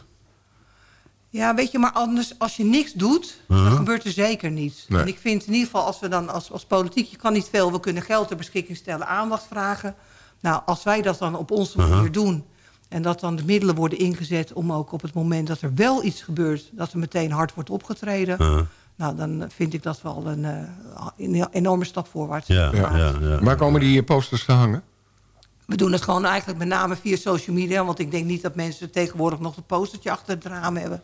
[SPEAKER 9] Ja, weet je, maar anders, als je niks doet,
[SPEAKER 7] Uh-huh.
[SPEAKER 9] dan gebeurt er zeker niets.
[SPEAKER 6] Nee.
[SPEAKER 9] En ik vind in ieder geval, als we dan als, als politiek, je kan niet veel, we kunnen geld ter beschikking stellen, aandacht vragen. Nou, als wij dat dan op onze
[SPEAKER 7] Uh-huh.
[SPEAKER 9] manier doen, en dat dan de middelen worden ingezet om ook op het moment dat er wel iets gebeurt, dat er meteen hard wordt opgetreden.
[SPEAKER 7] Uh,
[SPEAKER 9] Nou, dan vind ik dat wel een, eh, een enorme stap voorwaarts.
[SPEAKER 7] ja, ja.
[SPEAKER 6] Ja. Waar komen die eh, posters te hangen?
[SPEAKER 9] We doen het gewoon eigenlijk met name via social media. Want ik denk niet dat mensen tegenwoordig nog een postertje achter het raam hebben.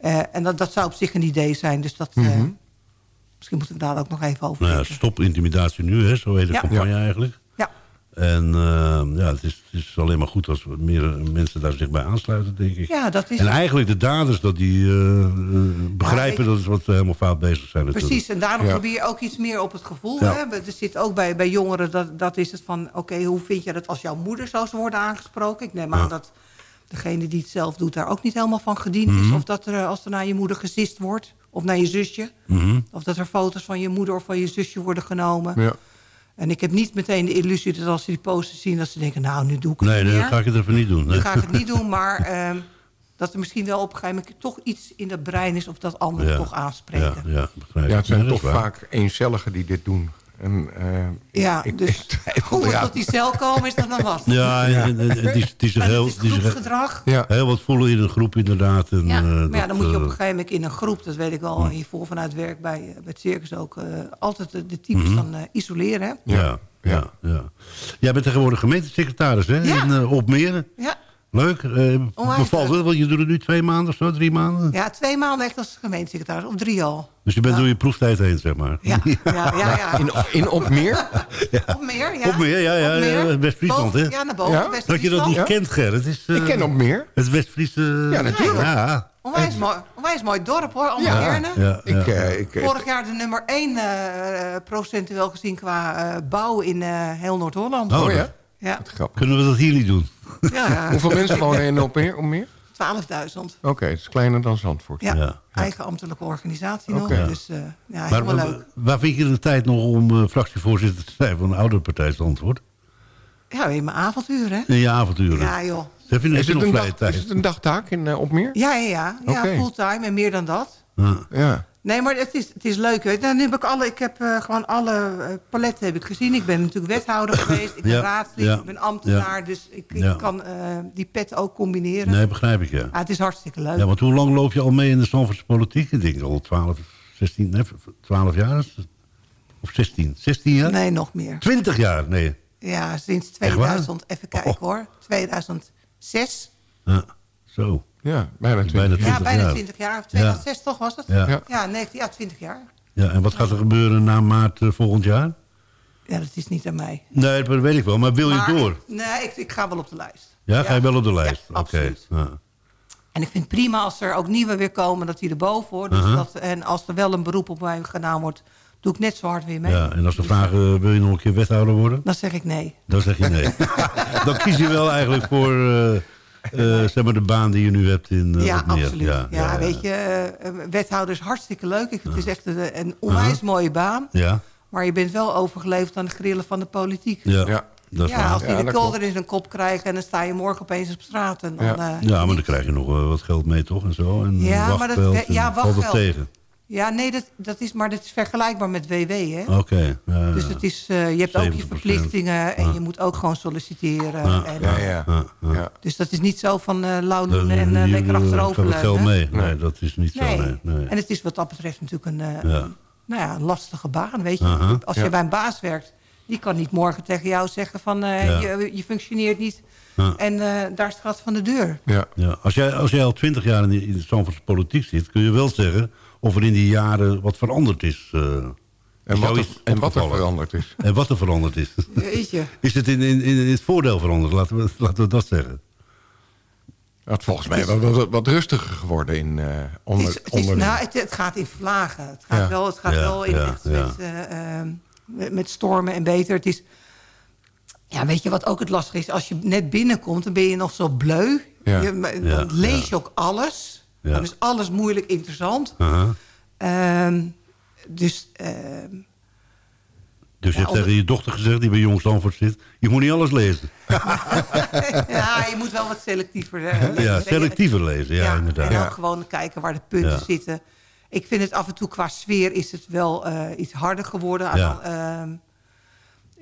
[SPEAKER 9] Eh, en dat, dat zou op zich een idee zijn. Dus dat, eh,
[SPEAKER 7] Mhm.
[SPEAKER 9] misschien moeten we daar ook nog even over
[SPEAKER 7] Nou ja, stop intimidatie nu, hè, zo heet de
[SPEAKER 9] Ja.
[SPEAKER 7] campagne eigenlijk. En eh, ja, het is, het is alleen maar goed als meer mensen daar zich bij aansluiten, denk ik.
[SPEAKER 9] Ja, dat is
[SPEAKER 7] en eigenlijk de daders, dat die eh, eh, begrijpen dat is wat ze helemaal fout bezig zijn natuurlijk.
[SPEAKER 9] Precies, en daarom
[SPEAKER 7] Ja.
[SPEAKER 9] probeer je ook iets meer op het gevoel.
[SPEAKER 7] Ja.
[SPEAKER 9] Hè? Er zit ook bij, bij jongeren, dat, dat is het van... oké, hoe vind je dat als jouw moeder zou worden aangesproken? Ik neem aan dat degene die het zelf doet daar ook niet helemaal van gediend is.
[SPEAKER 7] Mhm.
[SPEAKER 9] Of dat er, eh, als er naar je moeder gesist wordt, of naar je zusje.
[SPEAKER 7] Mhm.
[SPEAKER 9] Of dat er foto's van je moeder of van je zusje worden genomen.
[SPEAKER 6] Ja.
[SPEAKER 9] En ik heb niet meteen de illusie dat als ze die posters zien... dat ze denken, nou, nu doe ik het
[SPEAKER 7] Nee, nee, dan ga ik het even niet doen.
[SPEAKER 9] Nu ga ik het niet doen, maar ehm, dat er misschien wel op een gegeven moment... toch iets in het brein is of dat anderen
[SPEAKER 7] Ja.
[SPEAKER 9] toch aanspreken.
[SPEAKER 7] Ja, ja, begrijp
[SPEAKER 6] Ja, het zijn
[SPEAKER 7] Nee, dat
[SPEAKER 6] toch vaak eencelligen die dit doen. En, eh,
[SPEAKER 9] Ja,
[SPEAKER 6] ik,
[SPEAKER 9] dus
[SPEAKER 6] ik
[SPEAKER 9] hoe we
[SPEAKER 6] eraan.
[SPEAKER 9] tot die cel komen is dan lastig.
[SPEAKER 7] Ja, en, en, en die, die zich
[SPEAKER 9] Maar het
[SPEAKER 7] heel,
[SPEAKER 9] is
[SPEAKER 7] zich
[SPEAKER 9] groepsgedrag.
[SPEAKER 6] Ja.
[SPEAKER 7] heel wat voelen in een groep inderdaad. En,
[SPEAKER 9] Ja,
[SPEAKER 7] eh,
[SPEAKER 9] maar ja,
[SPEAKER 7] dat,
[SPEAKER 9] dan moet je op een
[SPEAKER 7] eh,
[SPEAKER 9] gegeven moment in een groep... dat weet ik al hiervoor vanuit werk bij, bij het circus ook... eh, altijd de, de types van eh, isoleren. Hè?
[SPEAKER 7] ja, ja, ja. Jij bent tegenwoordig gemeentesecretaris hè?
[SPEAKER 9] Ja.
[SPEAKER 7] In uh, Opmeren.
[SPEAKER 9] Ja.
[SPEAKER 7] Leuk. eh bevalt het? Want je doet het nu twee maanden of zo, drie maanden.
[SPEAKER 9] ja, twee maanden echt als gemeentesecretaris. Of drie al.
[SPEAKER 7] Dus je bent door je proeftijd heen, zeg maar.
[SPEAKER 9] Ja, ja, ja. ja.
[SPEAKER 6] In, in Opmeer?
[SPEAKER 9] Op meer, ja.
[SPEAKER 7] Opmeer, ja, ja,
[SPEAKER 9] Op meer.
[SPEAKER 7] ja, West-Friesland, hè?
[SPEAKER 9] Ja, naar boven.
[SPEAKER 6] Ja?
[SPEAKER 9] West-Friesland.
[SPEAKER 7] Dat je dat niet
[SPEAKER 6] Ja.
[SPEAKER 7] kent, Ger. Het is, eh,
[SPEAKER 6] Ik ken Opmeer.
[SPEAKER 7] Het West-Friese...
[SPEAKER 6] Ja, natuurlijk.
[SPEAKER 7] Ja,
[SPEAKER 9] Onwijs mooi, onwijs mooi dorp, hoor. Allemaal
[SPEAKER 6] Ja.
[SPEAKER 9] Herne.
[SPEAKER 7] ja,
[SPEAKER 6] Ik,
[SPEAKER 7] ja.
[SPEAKER 6] eh, ik, eh,
[SPEAKER 9] Vorig jaar de nummer 1 procentueel gezien qua eh, bouw in eh, heel Noord-Holland.
[SPEAKER 7] Oh,
[SPEAKER 6] oh ja?
[SPEAKER 9] Ja,
[SPEAKER 6] Wat grappig.
[SPEAKER 7] Kunnen we dat hier niet doen?
[SPEAKER 9] ja, ja.
[SPEAKER 6] Hoeveel mensen wonen in Opmeer? Opmeer?
[SPEAKER 9] 12.000.
[SPEAKER 6] Oké, het is kleiner dan Zandvoort.
[SPEAKER 9] Ja,
[SPEAKER 7] Ja.
[SPEAKER 9] eigen ambtelijke organisatie nog. Dus eh, ja,
[SPEAKER 7] Maar
[SPEAKER 9] helemaal leuk.
[SPEAKER 7] waar vind je de tijd nog om eh, fractievoorzitter te zijn van de oude partij Zandvoort?
[SPEAKER 9] Ja, in mijn avontuur, hè?
[SPEAKER 7] In je avonturen.
[SPEAKER 9] Ja, joh.
[SPEAKER 7] Heb je,
[SPEAKER 6] Is het,
[SPEAKER 7] nog
[SPEAKER 6] een
[SPEAKER 7] vrije
[SPEAKER 6] dag,
[SPEAKER 7] tijd?
[SPEAKER 6] is het een dagtaak in eh, Opmeer?
[SPEAKER 9] Ja, ja, ja. ja fulltime en meer dan dat.
[SPEAKER 7] Ja.
[SPEAKER 9] Nee, maar het is, het is leuk. Weet. Dan heb ik, alle, ik heb eh, gewoon alle eh, paletten heb ik gezien. Ik ben natuurlijk wethouder geweest. Ik ben
[SPEAKER 7] Ja,
[SPEAKER 9] raadslid.
[SPEAKER 7] ja,
[SPEAKER 9] Ik ben ambtenaar. Dus ik, kan eh, die pet ook combineren.
[SPEAKER 7] Nee, begrijp ik, ja.
[SPEAKER 9] Ah, het is hartstikke leuk.
[SPEAKER 7] Ja, want hoe lang loop je al mee in de Zandvoortse politiek? Ik denk al 12, 16, nee, 12 jaar? Of 16? 16 jaar?
[SPEAKER 9] Nee, nog meer.
[SPEAKER 7] 20 jaar? Nee.
[SPEAKER 9] Ja, sinds
[SPEAKER 7] Echt waar?
[SPEAKER 9] 2000. Even kijken
[SPEAKER 7] Oh.
[SPEAKER 9] hoor. 2006.
[SPEAKER 7] Ja, zo.
[SPEAKER 6] Ja, bijna
[SPEAKER 7] Bijna
[SPEAKER 6] 20
[SPEAKER 9] Ja,
[SPEAKER 7] 20
[SPEAKER 9] bijna
[SPEAKER 7] jaar.
[SPEAKER 9] 20 jaar. 2006 toch was het?
[SPEAKER 7] Ja.
[SPEAKER 6] Ja.
[SPEAKER 9] Ja, 19, ja 20 jaar.
[SPEAKER 7] Ja, en wat gaat er gebeuren na maart eh, volgend jaar?
[SPEAKER 9] Ja, dat is niet aan mij.
[SPEAKER 7] Nee, dat weet ik wel. Maar wil je door?
[SPEAKER 9] Nee, ik, ik ga wel op de lijst.
[SPEAKER 7] Ja, ga je wel op de lijst?
[SPEAKER 9] Ja,
[SPEAKER 7] Oké.
[SPEAKER 9] absoluut.
[SPEAKER 7] Ja.
[SPEAKER 9] En ik vind het prima als er ook nieuwe weer komen, dat die erboven hoor. Dus
[SPEAKER 7] Uh-huh.
[SPEAKER 9] dat, en als er wel een beroep op mij gedaan wordt, doe ik net zo hard weer mee.
[SPEAKER 7] ja, en als ze vragen, eh, wil je nog een keer wethouder worden?
[SPEAKER 9] Dan zeg ik nee.
[SPEAKER 7] Dan zeg je nee. Dan kies je wel eigenlijk voor eh, eh, zeg maar de baan die je nu hebt in eh,
[SPEAKER 9] ja, absoluut. Ja, weet je, eh, wethouder is hartstikke leuk. Ik, het is echt een, een onwijs mooie baan.
[SPEAKER 7] Ja,
[SPEAKER 9] Maar je bent wel overgeleverd aan de grillen van de politiek.
[SPEAKER 7] ja,
[SPEAKER 6] Ja.
[SPEAKER 7] dat is
[SPEAKER 9] Ja,
[SPEAKER 7] waar.
[SPEAKER 9] als die
[SPEAKER 6] Ja,
[SPEAKER 9] de kolder in zijn kop krijgen... en dan sta je morgen opeens op straat. En dan,
[SPEAKER 6] Ja.
[SPEAKER 9] eh,
[SPEAKER 7] Ja, maar dan krijg je nog wat geld mee, toch? En zo. En
[SPEAKER 9] Ja, maar dat- ja, wachtgeld.
[SPEAKER 7] tegen.
[SPEAKER 9] Ja, nee, dat, dat is, maar dat is vergelijkbaar met WW, hè?
[SPEAKER 7] Oké. ja,
[SPEAKER 9] Dus het is, eh, je hebt ook je
[SPEAKER 7] 70%.
[SPEAKER 9] verplichtingen en je moet ook gewoon solliciteren.
[SPEAKER 7] Ja.
[SPEAKER 9] En,
[SPEAKER 6] Ja,
[SPEAKER 9] eh,
[SPEAKER 6] ja.
[SPEAKER 9] Dus dat is niet zo van eh lauw doen en eh,
[SPEAKER 7] hier,
[SPEAKER 9] lekker
[SPEAKER 7] eh,
[SPEAKER 9] achterover
[SPEAKER 7] het geld
[SPEAKER 9] leunen.
[SPEAKER 7] mee. Nee, dat is niet
[SPEAKER 9] Nee.
[SPEAKER 7] zo. Nee, nee.
[SPEAKER 9] En het is wat dat betreft natuurlijk een, eh,
[SPEAKER 7] Ja.
[SPEAKER 9] nou ja, een lastige baan. Weet je?
[SPEAKER 7] Aha.
[SPEAKER 9] Als je
[SPEAKER 6] Ja.
[SPEAKER 9] bij een baas werkt, die kan niet morgen tegen jou zeggen van eh,
[SPEAKER 7] Ja.
[SPEAKER 9] je, je functioneert niet.
[SPEAKER 7] Ja.
[SPEAKER 9] En eh, daar is het gat van de deur.
[SPEAKER 6] Ja.
[SPEAKER 7] Ja, als, jij, als jij al twintig jaar in de, in de Zandvoortse politiek zit... kun je wel zeggen of er in die jaren wat veranderd is. eh.
[SPEAKER 6] En, wat er, en wat er veranderd is.
[SPEAKER 7] En wat er veranderd is.
[SPEAKER 9] Weet je.
[SPEAKER 7] Is het in, in, in het voordeel veranderd? Laten we, laten we dat zeggen.
[SPEAKER 6] Het is volgens mij wel wat, wat rustiger geworden in, eh onder,
[SPEAKER 9] Het, is, het, is,
[SPEAKER 6] onderling.
[SPEAKER 9] nou, het, het gaat in vlagen. Het gaat
[SPEAKER 6] Ja.
[SPEAKER 9] wel, het gaat
[SPEAKER 7] Ja,
[SPEAKER 9] wel in
[SPEAKER 7] ja,
[SPEAKER 9] met, eh, ehm, met, met stormen en beter. Het is, ja, weet je wat ook het lastige is? Als je net binnenkomt, dan ben je nog zo bleu.
[SPEAKER 6] Ja.
[SPEAKER 9] Je, dan
[SPEAKER 7] Ja,
[SPEAKER 9] lees
[SPEAKER 7] ja.
[SPEAKER 9] je ook alles.
[SPEAKER 7] Ja.
[SPEAKER 9] Dan is alles moeilijk interessant. Ehm, dus ehm,
[SPEAKER 7] Dus je
[SPEAKER 9] Ja,
[SPEAKER 7] hebt tegen je dochter gezegd, die bij Jong Zandvoort zit... je moet niet alles lezen.
[SPEAKER 9] ja, je moet wel wat selectiever lezen.
[SPEAKER 7] Ja, selectiever lezen. Ja, inderdaad.
[SPEAKER 9] En ook gewoon kijken waar de punten
[SPEAKER 7] Ja.
[SPEAKER 9] zitten. Ik vind het af en toe qua sfeer is het wel eh, iets harder geworden.
[SPEAKER 7] Ja.
[SPEAKER 9] Ehm,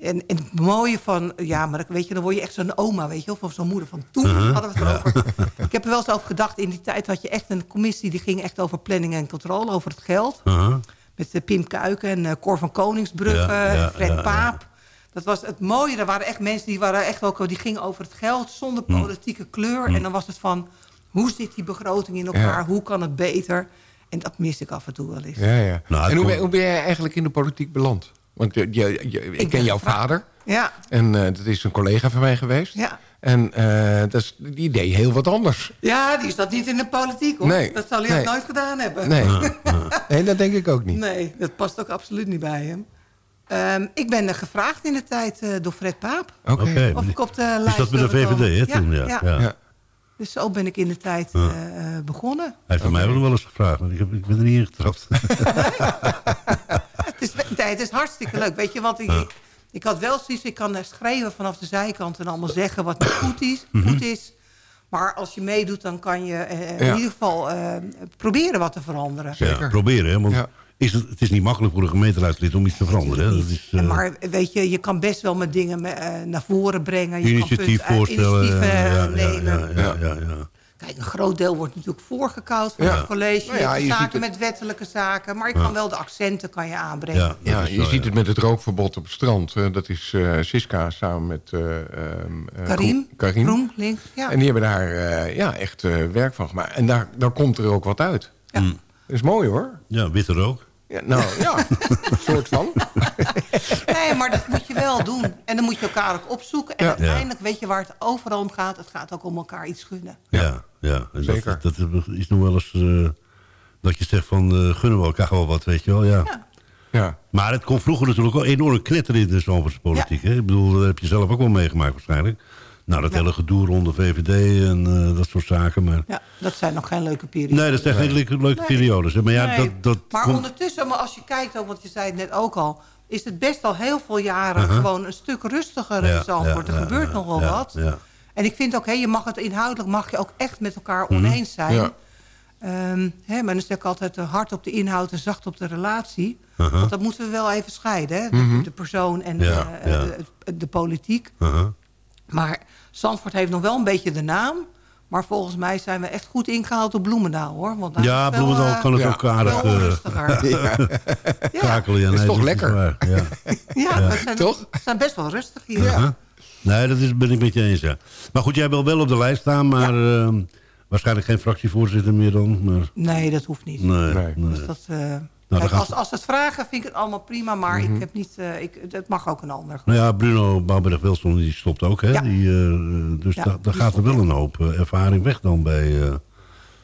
[SPEAKER 9] en, en het mooie van, ja, maar dan- weet je, dan word je echt zo'n oma, weet je, of zo'n moeder van toen
[SPEAKER 7] Uh-huh.
[SPEAKER 9] hadden we het erover. Ik heb er wel eens over gedacht. In die tijd had je echt een commissie die ging echt over planning en controle, over het geld.
[SPEAKER 7] Aha.
[SPEAKER 9] Met eh, Pim Kuiken en eh, Cor van Koningsbrugge,
[SPEAKER 7] Ja, ja,
[SPEAKER 9] en Fred
[SPEAKER 7] ja, ja.
[SPEAKER 9] Paap. Dat was het mooie. Er waren echt mensen die, waren echt ook, die gingen over het geld zonder
[SPEAKER 7] Hm.
[SPEAKER 9] politieke kleur. En dan was het van, hoe zit die begroting in elkaar?
[SPEAKER 6] Ja.
[SPEAKER 9] Hoe kan het beter? En dat mis ik af en toe wel eens.
[SPEAKER 6] Ja, ja.
[SPEAKER 7] Nou,
[SPEAKER 6] en hoe, hoe ben jij eigenlijk in de politiek beland? Want je, je- je- ik, ken
[SPEAKER 9] ben
[SPEAKER 6] jouw vader.
[SPEAKER 9] Ja,
[SPEAKER 6] En eh, dat is een collega van mij geweest.
[SPEAKER 9] ja.
[SPEAKER 6] En eh, dat is, die deed heel wat anders.
[SPEAKER 9] ja, die is dat niet in de politiek hoor.
[SPEAKER 6] Nee,
[SPEAKER 9] Dat zal hij
[SPEAKER 6] nee.
[SPEAKER 9] ook nooit gedaan hebben.
[SPEAKER 6] Nee. nee, dat denk ik ook niet.
[SPEAKER 9] Nee, dat past ook absoluut niet bij hem. Ehm, ik ben gevraagd in de tijd eh, door Fred Paap.
[SPEAKER 6] Oké.
[SPEAKER 9] Of ik op de
[SPEAKER 7] Is
[SPEAKER 9] lijst
[SPEAKER 7] dat met de. VVD, hè, toen? Ja,
[SPEAKER 9] ja.
[SPEAKER 7] ja.
[SPEAKER 6] Ja.
[SPEAKER 9] Dus zo ben ik in de tijd begonnen.
[SPEAKER 7] Hij heeft van mij wel eens gevraagd, maar ik, heb, ik ben er niet in getrapt.
[SPEAKER 9] Het is, nee, het is hartstikke leuk, weet je. Want ik, ik, ik had wel zoiets, ik kan schreeuwen vanaf de zijkant... en allemaal zeggen wat niet goed is.
[SPEAKER 7] Mhm.
[SPEAKER 9] goed is. Maar als je meedoet, dan kan je eh, in
[SPEAKER 6] Ja.
[SPEAKER 9] ieder geval eh, proberen wat te veranderen.
[SPEAKER 6] Zeker.
[SPEAKER 7] Ja, proberen, hè? Want
[SPEAKER 6] Ja.
[SPEAKER 7] is het, het is niet makkelijk voor een gemeenteraadslid om iets te veranderen. Hè? Dat is,
[SPEAKER 9] Ja,
[SPEAKER 7] eh,
[SPEAKER 9] maar weet je, je kan best wel met dingen naar voren brengen. Je
[SPEAKER 7] initiatief
[SPEAKER 9] kan punten, eh,
[SPEAKER 7] voorstellen.
[SPEAKER 9] initiatief, eh,
[SPEAKER 7] ja, ja,
[SPEAKER 9] nemen.
[SPEAKER 7] ja, ja, ja, ja.
[SPEAKER 9] Kijk, een groot deel wordt natuurlijk voorgekoud van
[SPEAKER 6] Ja.
[SPEAKER 9] het college.
[SPEAKER 6] Nou ja,
[SPEAKER 9] je zaken
[SPEAKER 6] het-
[SPEAKER 9] met wettelijke zaken. Maar je kan wel de accenten kan je aanbrengen.
[SPEAKER 7] Ja,
[SPEAKER 6] je
[SPEAKER 7] zo,
[SPEAKER 6] ziet
[SPEAKER 7] ja.
[SPEAKER 6] het met het rookverbod op het strand. Eh, dat is eh, Siska samen met eh, ehm, eh,
[SPEAKER 9] Karim,
[SPEAKER 6] Groen- Karim.
[SPEAKER 9] Groen, links. Ja.
[SPEAKER 6] En die hebben daar eh, ja, echt eh, werk van gemaakt. En daar, daar komt er ook wat uit.
[SPEAKER 9] Ja.
[SPEAKER 6] Dat is mooi hoor.
[SPEAKER 7] Ja, witte rook.
[SPEAKER 6] Ja, nou ja, een soort van.
[SPEAKER 9] Nee, maar dat moet je wel doen. En dan moet je elkaar ook opzoeken. En
[SPEAKER 6] Ja.
[SPEAKER 9] uiteindelijk weet je waar het overal om gaat. Het gaat ook om elkaar iets gunnen.
[SPEAKER 7] Ja, ja. En
[SPEAKER 6] Zeker.
[SPEAKER 7] Dat, dat is nog wel eens eh, dat je zegt van eh, gunnen we elkaar wel wat, weet je wel. Ja.
[SPEAKER 9] Ja.
[SPEAKER 6] Ja.
[SPEAKER 7] Maar het kon vroeger natuurlijk wel enorm knetteren in de Zandvoortse politiek. Hè? Ik bedoel, dat heb je zelf ook wel meegemaakt waarschijnlijk. Nou, dat
[SPEAKER 9] Ja.
[SPEAKER 7] hele gedoe rond de VVD en eh, dat soort zaken. Maar...
[SPEAKER 9] Ja, dat zijn nog geen leuke periodes.
[SPEAKER 7] Nee, dat zijn geen leuke, leuke
[SPEAKER 9] Nee.
[SPEAKER 7] periodes. Hè? Maar ja,
[SPEAKER 9] Nee.
[SPEAKER 7] dat, dat
[SPEAKER 9] maar
[SPEAKER 7] komt-
[SPEAKER 9] ondertussen, maar als je kijkt ook, want je zei het net ook al... is het best al heel veel jaren gewoon een stuk rustiger in
[SPEAKER 7] Ja,
[SPEAKER 9] Zandvoort.
[SPEAKER 7] ja,
[SPEAKER 9] er
[SPEAKER 7] ja,
[SPEAKER 9] gebeurt
[SPEAKER 7] ja,
[SPEAKER 9] nog wel
[SPEAKER 7] ja,
[SPEAKER 9] wat.
[SPEAKER 7] ja.
[SPEAKER 9] En ik vind ook, hè, je mag het inhoudelijk mag je ook echt met elkaar
[SPEAKER 7] Mhm.
[SPEAKER 9] oneens zijn.
[SPEAKER 6] Ja.
[SPEAKER 9] Ehm, hè, maar dan zeg ik altijd eh, hard op de inhoud en zacht op de relatie. Want dat moeten we wel even scheiden. Hè? De,
[SPEAKER 6] Mhm.
[SPEAKER 9] de persoon en
[SPEAKER 7] Ja,
[SPEAKER 9] eh,
[SPEAKER 7] ja.
[SPEAKER 9] de, de politiek. Maar Zandvoort heeft nog wel een beetje de naam. Maar volgens mij zijn we echt goed ingehaald op Bloemendaal, hoor. Want
[SPEAKER 7] Ja,
[SPEAKER 9] wel,
[SPEAKER 7] Bloemendaal
[SPEAKER 9] eh,
[SPEAKER 7] kan het
[SPEAKER 6] ja,
[SPEAKER 7] ook aardig eh,
[SPEAKER 9] rustiger. Ja,
[SPEAKER 7] kakelen. Ja,
[SPEAKER 6] Is toch
[SPEAKER 7] dat
[SPEAKER 6] lekker?
[SPEAKER 7] waar, Ja.
[SPEAKER 9] ja, we zijn,
[SPEAKER 6] Toch?
[SPEAKER 9] we zijn best wel rustig hier.
[SPEAKER 7] Nee, dat is, ben ik met je eens, ja. Maar goed, jij wil wel op de lijst staan, maar ehm, waarschijnlijk geen fractievoorzitter meer dan. Maar,
[SPEAKER 9] Nee, dat hoeft niet.
[SPEAKER 7] nee,
[SPEAKER 6] Nee.
[SPEAKER 7] nee.
[SPEAKER 9] Dus dat, kijk,
[SPEAKER 7] gaat
[SPEAKER 9] als,
[SPEAKER 7] het-
[SPEAKER 9] als ze het vragen, vind ik het allemaal prima. Maar
[SPEAKER 6] Mhm.
[SPEAKER 9] ik heb niet, eh, ik, het mag ook een ander.
[SPEAKER 7] Nou ja, Bruno Bouwberg-Wilson die stopt ook, hè?
[SPEAKER 9] Ja.
[SPEAKER 7] Die, eh, dus
[SPEAKER 9] Ja,
[SPEAKER 7] da- daar gaat er wel een hoop eh, ervaring weg dan bij... eh,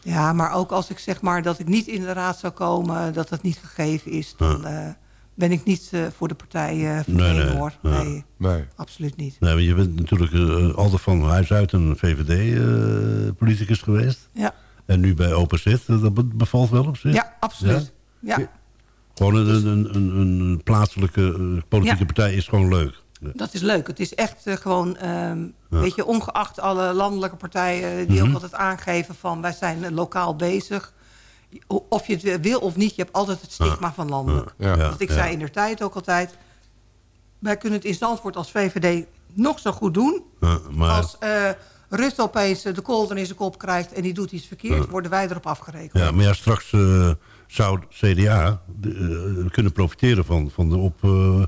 [SPEAKER 9] Ja, maar ook als ik zeg maar dat ik niet in de raad zou komen, dat dat niet gegeven is, dan eh, ben ik niet eh, voor de partij eh
[SPEAKER 7] Nee, nee.
[SPEAKER 9] hoor.
[SPEAKER 7] Ja.
[SPEAKER 9] Nee,
[SPEAKER 6] Nee.
[SPEAKER 9] absoluut niet.
[SPEAKER 7] nee, want je bent natuurlijk eh, altijd van huis uit een VVD-politicus geweest.
[SPEAKER 9] Ja,
[SPEAKER 7] En nu bij OPZ, eh, dat be- bevalt wel op zich?
[SPEAKER 9] ja absoluut. Ja?
[SPEAKER 7] Ja. Gewoon een, een, een, een plaatselijke eh, politieke
[SPEAKER 9] Ja.
[SPEAKER 7] partij is gewoon leuk. Ja.
[SPEAKER 9] Dat is leuk. Het is echt eh, gewoon, ehm, weet je, ongeacht alle landelijke partijen die
[SPEAKER 7] Mhm.
[SPEAKER 9] ook altijd aangeven van wij zijn eh, lokaal bezig. Of je het wil of niet, je hebt altijd het stigma van landelijk. Want ik zei in der tijd ook altijd, wij kunnen het in Zandvoort als VVD nog zo goed doen.
[SPEAKER 7] Maar,
[SPEAKER 9] Als eh, Rutte opeens de kolder in zijn kop krijgt en die doet iets verkeerd, worden wij erop afgerekend.
[SPEAKER 7] ja, maar ja, straks zou CDA de, eh, kunnen profiteren van, van de opgaande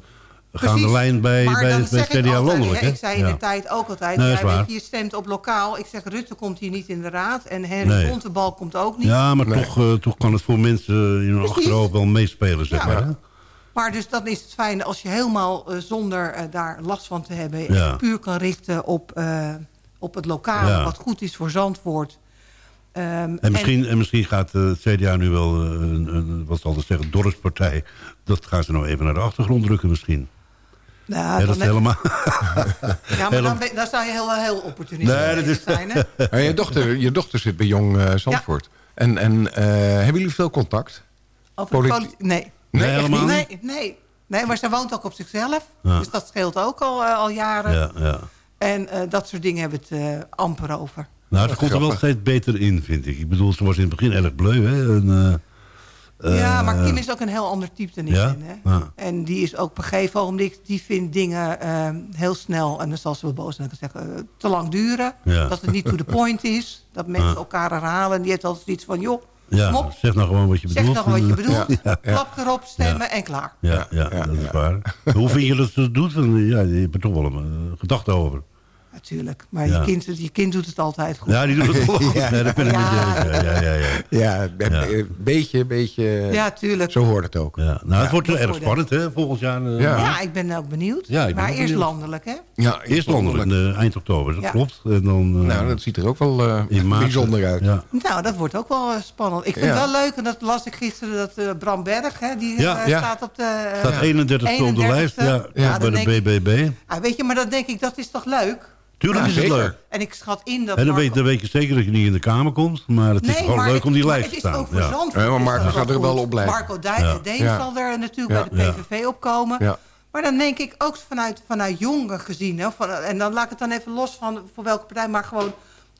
[SPEAKER 9] Precies.
[SPEAKER 7] lijn bij,
[SPEAKER 9] maar
[SPEAKER 7] bij,
[SPEAKER 9] dan
[SPEAKER 7] bij
[SPEAKER 9] zeg ik
[SPEAKER 7] CDA landelijk.
[SPEAKER 9] hè? Ik zei in
[SPEAKER 7] Ja.
[SPEAKER 9] de tijd ook altijd,
[SPEAKER 7] Nee,
[SPEAKER 9] weet, je stemt op lokaal. Ik zeg, Rutte komt hier niet in de raad en Henry
[SPEAKER 7] Nee.
[SPEAKER 9] Bontebal komt ook niet.
[SPEAKER 7] Ja, maar
[SPEAKER 6] Nee.
[SPEAKER 7] toch, eh, toch kan het voor mensen in hun achterhoofd wel meespelen, zeg
[SPEAKER 9] Ja.
[SPEAKER 7] maar. Hè?
[SPEAKER 9] Maar dus dan is het fijn als je helemaal eh, zonder daar last van te hebben...
[SPEAKER 7] Ja.
[SPEAKER 9] echt puur kan richten op, eh, op het lokale,
[SPEAKER 7] Ja.
[SPEAKER 9] wat goed is voor Zandvoort. Ehm,
[SPEAKER 7] En misschien, en misschien gaat eh, het CDA nu wel, eh, een, een, wat zal het zeggen, dorpspartij. Dat gaan ze nou even naar de achtergrond drukken misschien.
[SPEAKER 9] nou,
[SPEAKER 7] Ja, dat is
[SPEAKER 9] heb-
[SPEAKER 7] helemaal...
[SPEAKER 9] ja, maar
[SPEAKER 7] helemaal-
[SPEAKER 9] dan, dan zou je heel, heel opportunistisch
[SPEAKER 7] Nee, dat is-
[SPEAKER 9] zijn. Hè?
[SPEAKER 6] Maar je, dochter, je dochter zit bij Jong eh, Zandvoort. En, en eh, hebben jullie veel contact?
[SPEAKER 9] Over
[SPEAKER 6] politi-
[SPEAKER 9] nee.
[SPEAKER 7] Nee, helemaal
[SPEAKER 6] niet?
[SPEAKER 9] Nee, nee. Nee, maar ze woont ook op zichzelf.
[SPEAKER 7] Ja.
[SPEAKER 9] Dus dat scheelt ook al, al jaren.
[SPEAKER 7] Ja, ja.
[SPEAKER 9] En eh, dat soort dingen hebben we het eh, amper over.
[SPEAKER 7] Nou, ze komt er wel steeds beter in, vind ik. Ik bedoel, ze was in het begin erg bleu, hè. En, eh,
[SPEAKER 9] ja,
[SPEAKER 7] eh,
[SPEAKER 9] maar Kim is ook een heel ander type dan ik
[SPEAKER 7] ja?
[SPEAKER 9] ben. Hè?
[SPEAKER 7] Ja.
[SPEAKER 9] En die is ook op een gegeven ogenblik... die vindt dingen eh, heel snel... en dan zal ze wel boos zijn en zeggen... eh, te lang duren.
[SPEAKER 7] Ja.
[SPEAKER 9] Dat het niet to the point is. Dat mensen
[SPEAKER 7] Ja.
[SPEAKER 9] elkaar herhalen. En die heeft altijd zoiets van... joh,
[SPEAKER 7] Ja,
[SPEAKER 9] Kom op.
[SPEAKER 7] zeg nou gewoon wat je
[SPEAKER 9] Zeg
[SPEAKER 7] bedoelt.
[SPEAKER 9] nog wat je bedoelt.
[SPEAKER 7] Ja,
[SPEAKER 9] Klap erop, stemmen en klaar.
[SPEAKER 7] ja, ja, dat is waar. Hoe vind je dat ze het doet? Ja, je hebt er toch wel een gedachte over.
[SPEAKER 9] Natuurlijk. Maar
[SPEAKER 7] Ja.
[SPEAKER 9] je, kind, je kind doet het altijd goed.
[SPEAKER 7] Ja, die doet het wel goed.
[SPEAKER 6] Ja.
[SPEAKER 7] Nee, dat ben ik met je
[SPEAKER 9] Ja.
[SPEAKER 7] eens. Ja, ja, ja.
[SPEAKER 6] Ja, een
[SPEAKER 7] Ja.
[SPEAKER 6] beetje, beetje...
[SPEAKER 9] Ja, tuurlijk.
[SPEAKER 6] Zo hoort het ook.
[SPEAKER 7] ja. Nou, het wordt erg
[SPEAKER 9] wordt
[SPEAKER 7] spannend, hè, volgend jaar. eh,
[SPEAKER 6] Ja.
[SPEAKER 9] Ja, ik ben ook benieuwd.
[SPEAKER 7] Ja, ik ben
[SPEAKER 9] maar
[SPEAKER 7] ook
[SPEAKER 9] eerst
[SPEAKER 7] benieuwd.
[SPEAKER 9] landelijk, hè?
[SPEAKER 6] Ja,
[SPEAKER 7] Eerst landelijk, eh, eind oktober, dat
[SPEAKER 9] Ja.
[SPEAKER 7] klopt. En dan, eh,
[SPEAKER 6] Nou, dat ziet er ook wel eh, bijzonder uit.
[SPEAKER 7] Ja.
[SPEAKER 9] Nou, dat wordt ook wel spannend. Ik vind
[SPEAKER 6] Ja.
[SPEAKER 9] het wel leuk, en dat las ik gisteren, dat eh, Bram Berg, hè, die
[SPEAKER 7] Ja.
[SPEAKER 6] Ja.
[SPEAKER 9] staat op de... eh,
[SPEAKER 7] Staat 31 op de lijst,
[SPEAKER 9] 31ste.
[SPEAKER 7] ja,
[SPEAKER 9] Ja,
[SPEAKER 7] bij de BBB.
[SPEAKER 9] Ah, weet je, maar dan denk ik, dat is toch leuk?
[SPEAKER 7] Tuurlijk
[SPEAKER 6] Ja,
[SPEAKER 7] is het
[SPEAKER 6] zeker.
[SPEAKER 7] leuk.
[SPEAKER 9] En ik schat in dat...
[SPEAKER 7] En dan
[SPEAKER 9] Marco-
[SPEAKER 7] weet, dan weet je zeker dat je niet in de Kamer komt. Maar het is
[SPEAKER 9] Nee,
[SPEAKER 7] gewoon leuk
[SPEAKER 9] het-
[SPEAKER 7] om die lijst te
[SPEAKER 9] Het is
[SPEAKER 7] staan.
[SPEAKER 9] ook voor
[SPEAKER 7] Ja.
[SPEAKER 9] Zandvoort.
[SPEAKER 6] Ja, maar Marco gaat er wel op blijven.
[SPEAKER 9] Marco Dij-
[SPEAKER 7] Ja.
[SPEAKER 9] Deen
[SPEAKER 6] Ja.
[SPEAKER 9] zal er natuurlijk
[SPEAKER 6] Ja.
[SPEAKER 9] bij de PVV opkomen.
[SPEAKER 6] Ja.
[SPEAKER 9] Maar dan denk ik ook vanuit, vanuit jongen gezien... Hè, van, en dan laat ik het dan even los van voor welke partij... maar gewoon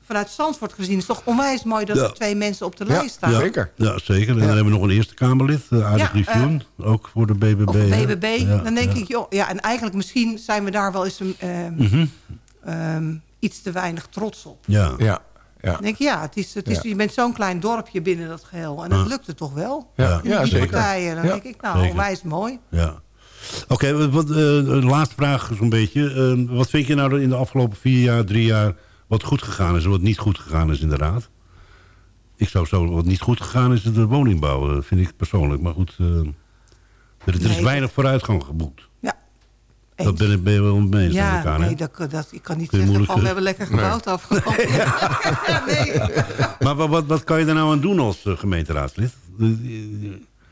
[SPEAKER 9] vanuit Zandvoort gezien... is toch onwijs mooi dat
[SPEAKER 7] Ja.
[SPEAKER 9] er twee mensen op de
[SPEAKER 6] Ja.
[SPEAKER 9] lijst staan.
[SPEAKER 6] Ja. Zeker.
[SPEAKER 7] Ja, zeker. En dan hebben we nog een Eerste Kamerlid, uh, Aardig
[SPEAKER 9] Ja,
[SPEAKER 7] Griffioen. ook voor de BBB.
[SPEAKER 9] Of? BBB.
[SPEAKER 7] Ja,
[SPEAKER 9] dan denk
[SPEAKER 7] ja.
[SPEAKER 9] ik, joh... Ja, en eigenlijk misschien zijn we daar wel eens... een, ehm,
[SPEAKER 7] Mhm.
[SPEAKER 9] Ehm, iets te weinig trots op.
[SPEAKER 7] Ja.
[SPEAKER 6] Ja, ja.
[SPEAKER 9] Dan denk ik, ja, het is, het is,
[SPEAKER 6] Ja.
[SPEAKER 9] je bent zo'n klein dorpje binnen dat geheel. En dat lukt het toch wel?
[SPEAKER 6] Ja,
[SPEAKER 9] In
[SPEAKER 6] ja,
[SPEAKER 9] die
[SPEAKER 6] zeker.
[SPEAKER 9] partijen. Dan
[SPEAKER 6] Ja.
[SPEAKER 9] denk ik, nou,
[SPEAKER 7] Zeker.
[SPEAKER 9] onwijs mooi.
[SPEAKER 7] ja. Oké, wat, eh, de laatste vraag zo'n beetje. Eh, wat vind je nou in de afgelopen vier jaar, drie jaar... wat goed gegaan is en wat niet goed gegaan is in de raad? Ik zou zo, wat niet goed gegaan is de woningbouw, eh, vind ik persoonlijk. Maar goed, eh, er, er is
[SPEAKER 9] Nee,
[SPEAKER 7] weinig vooruitgang geboekt.
[SPEAKER 9] Ja.
[SPEAKER 7] Dat
[SPEAKER 9] Eens.
[SPEAKER 7] ben, ik- ben je wel mee eens met
[SPEAKER 9] Ja,
[SPEAKER 7] elkaar,
[SPEAKER 9] nee, dat, dat, ik kan niet zeggen
[SPEAKER 7] moeilijk,
[SPEAKER 9] van we
[SPEAKER 7] eh,
[SPEAKER 9] hebben lekker gebouwd afgelopen jaar. nee,
[SPEAKER 7] Maar wat, wat, wat kan je daar nou aan doen als eh, gemeenteraadslid?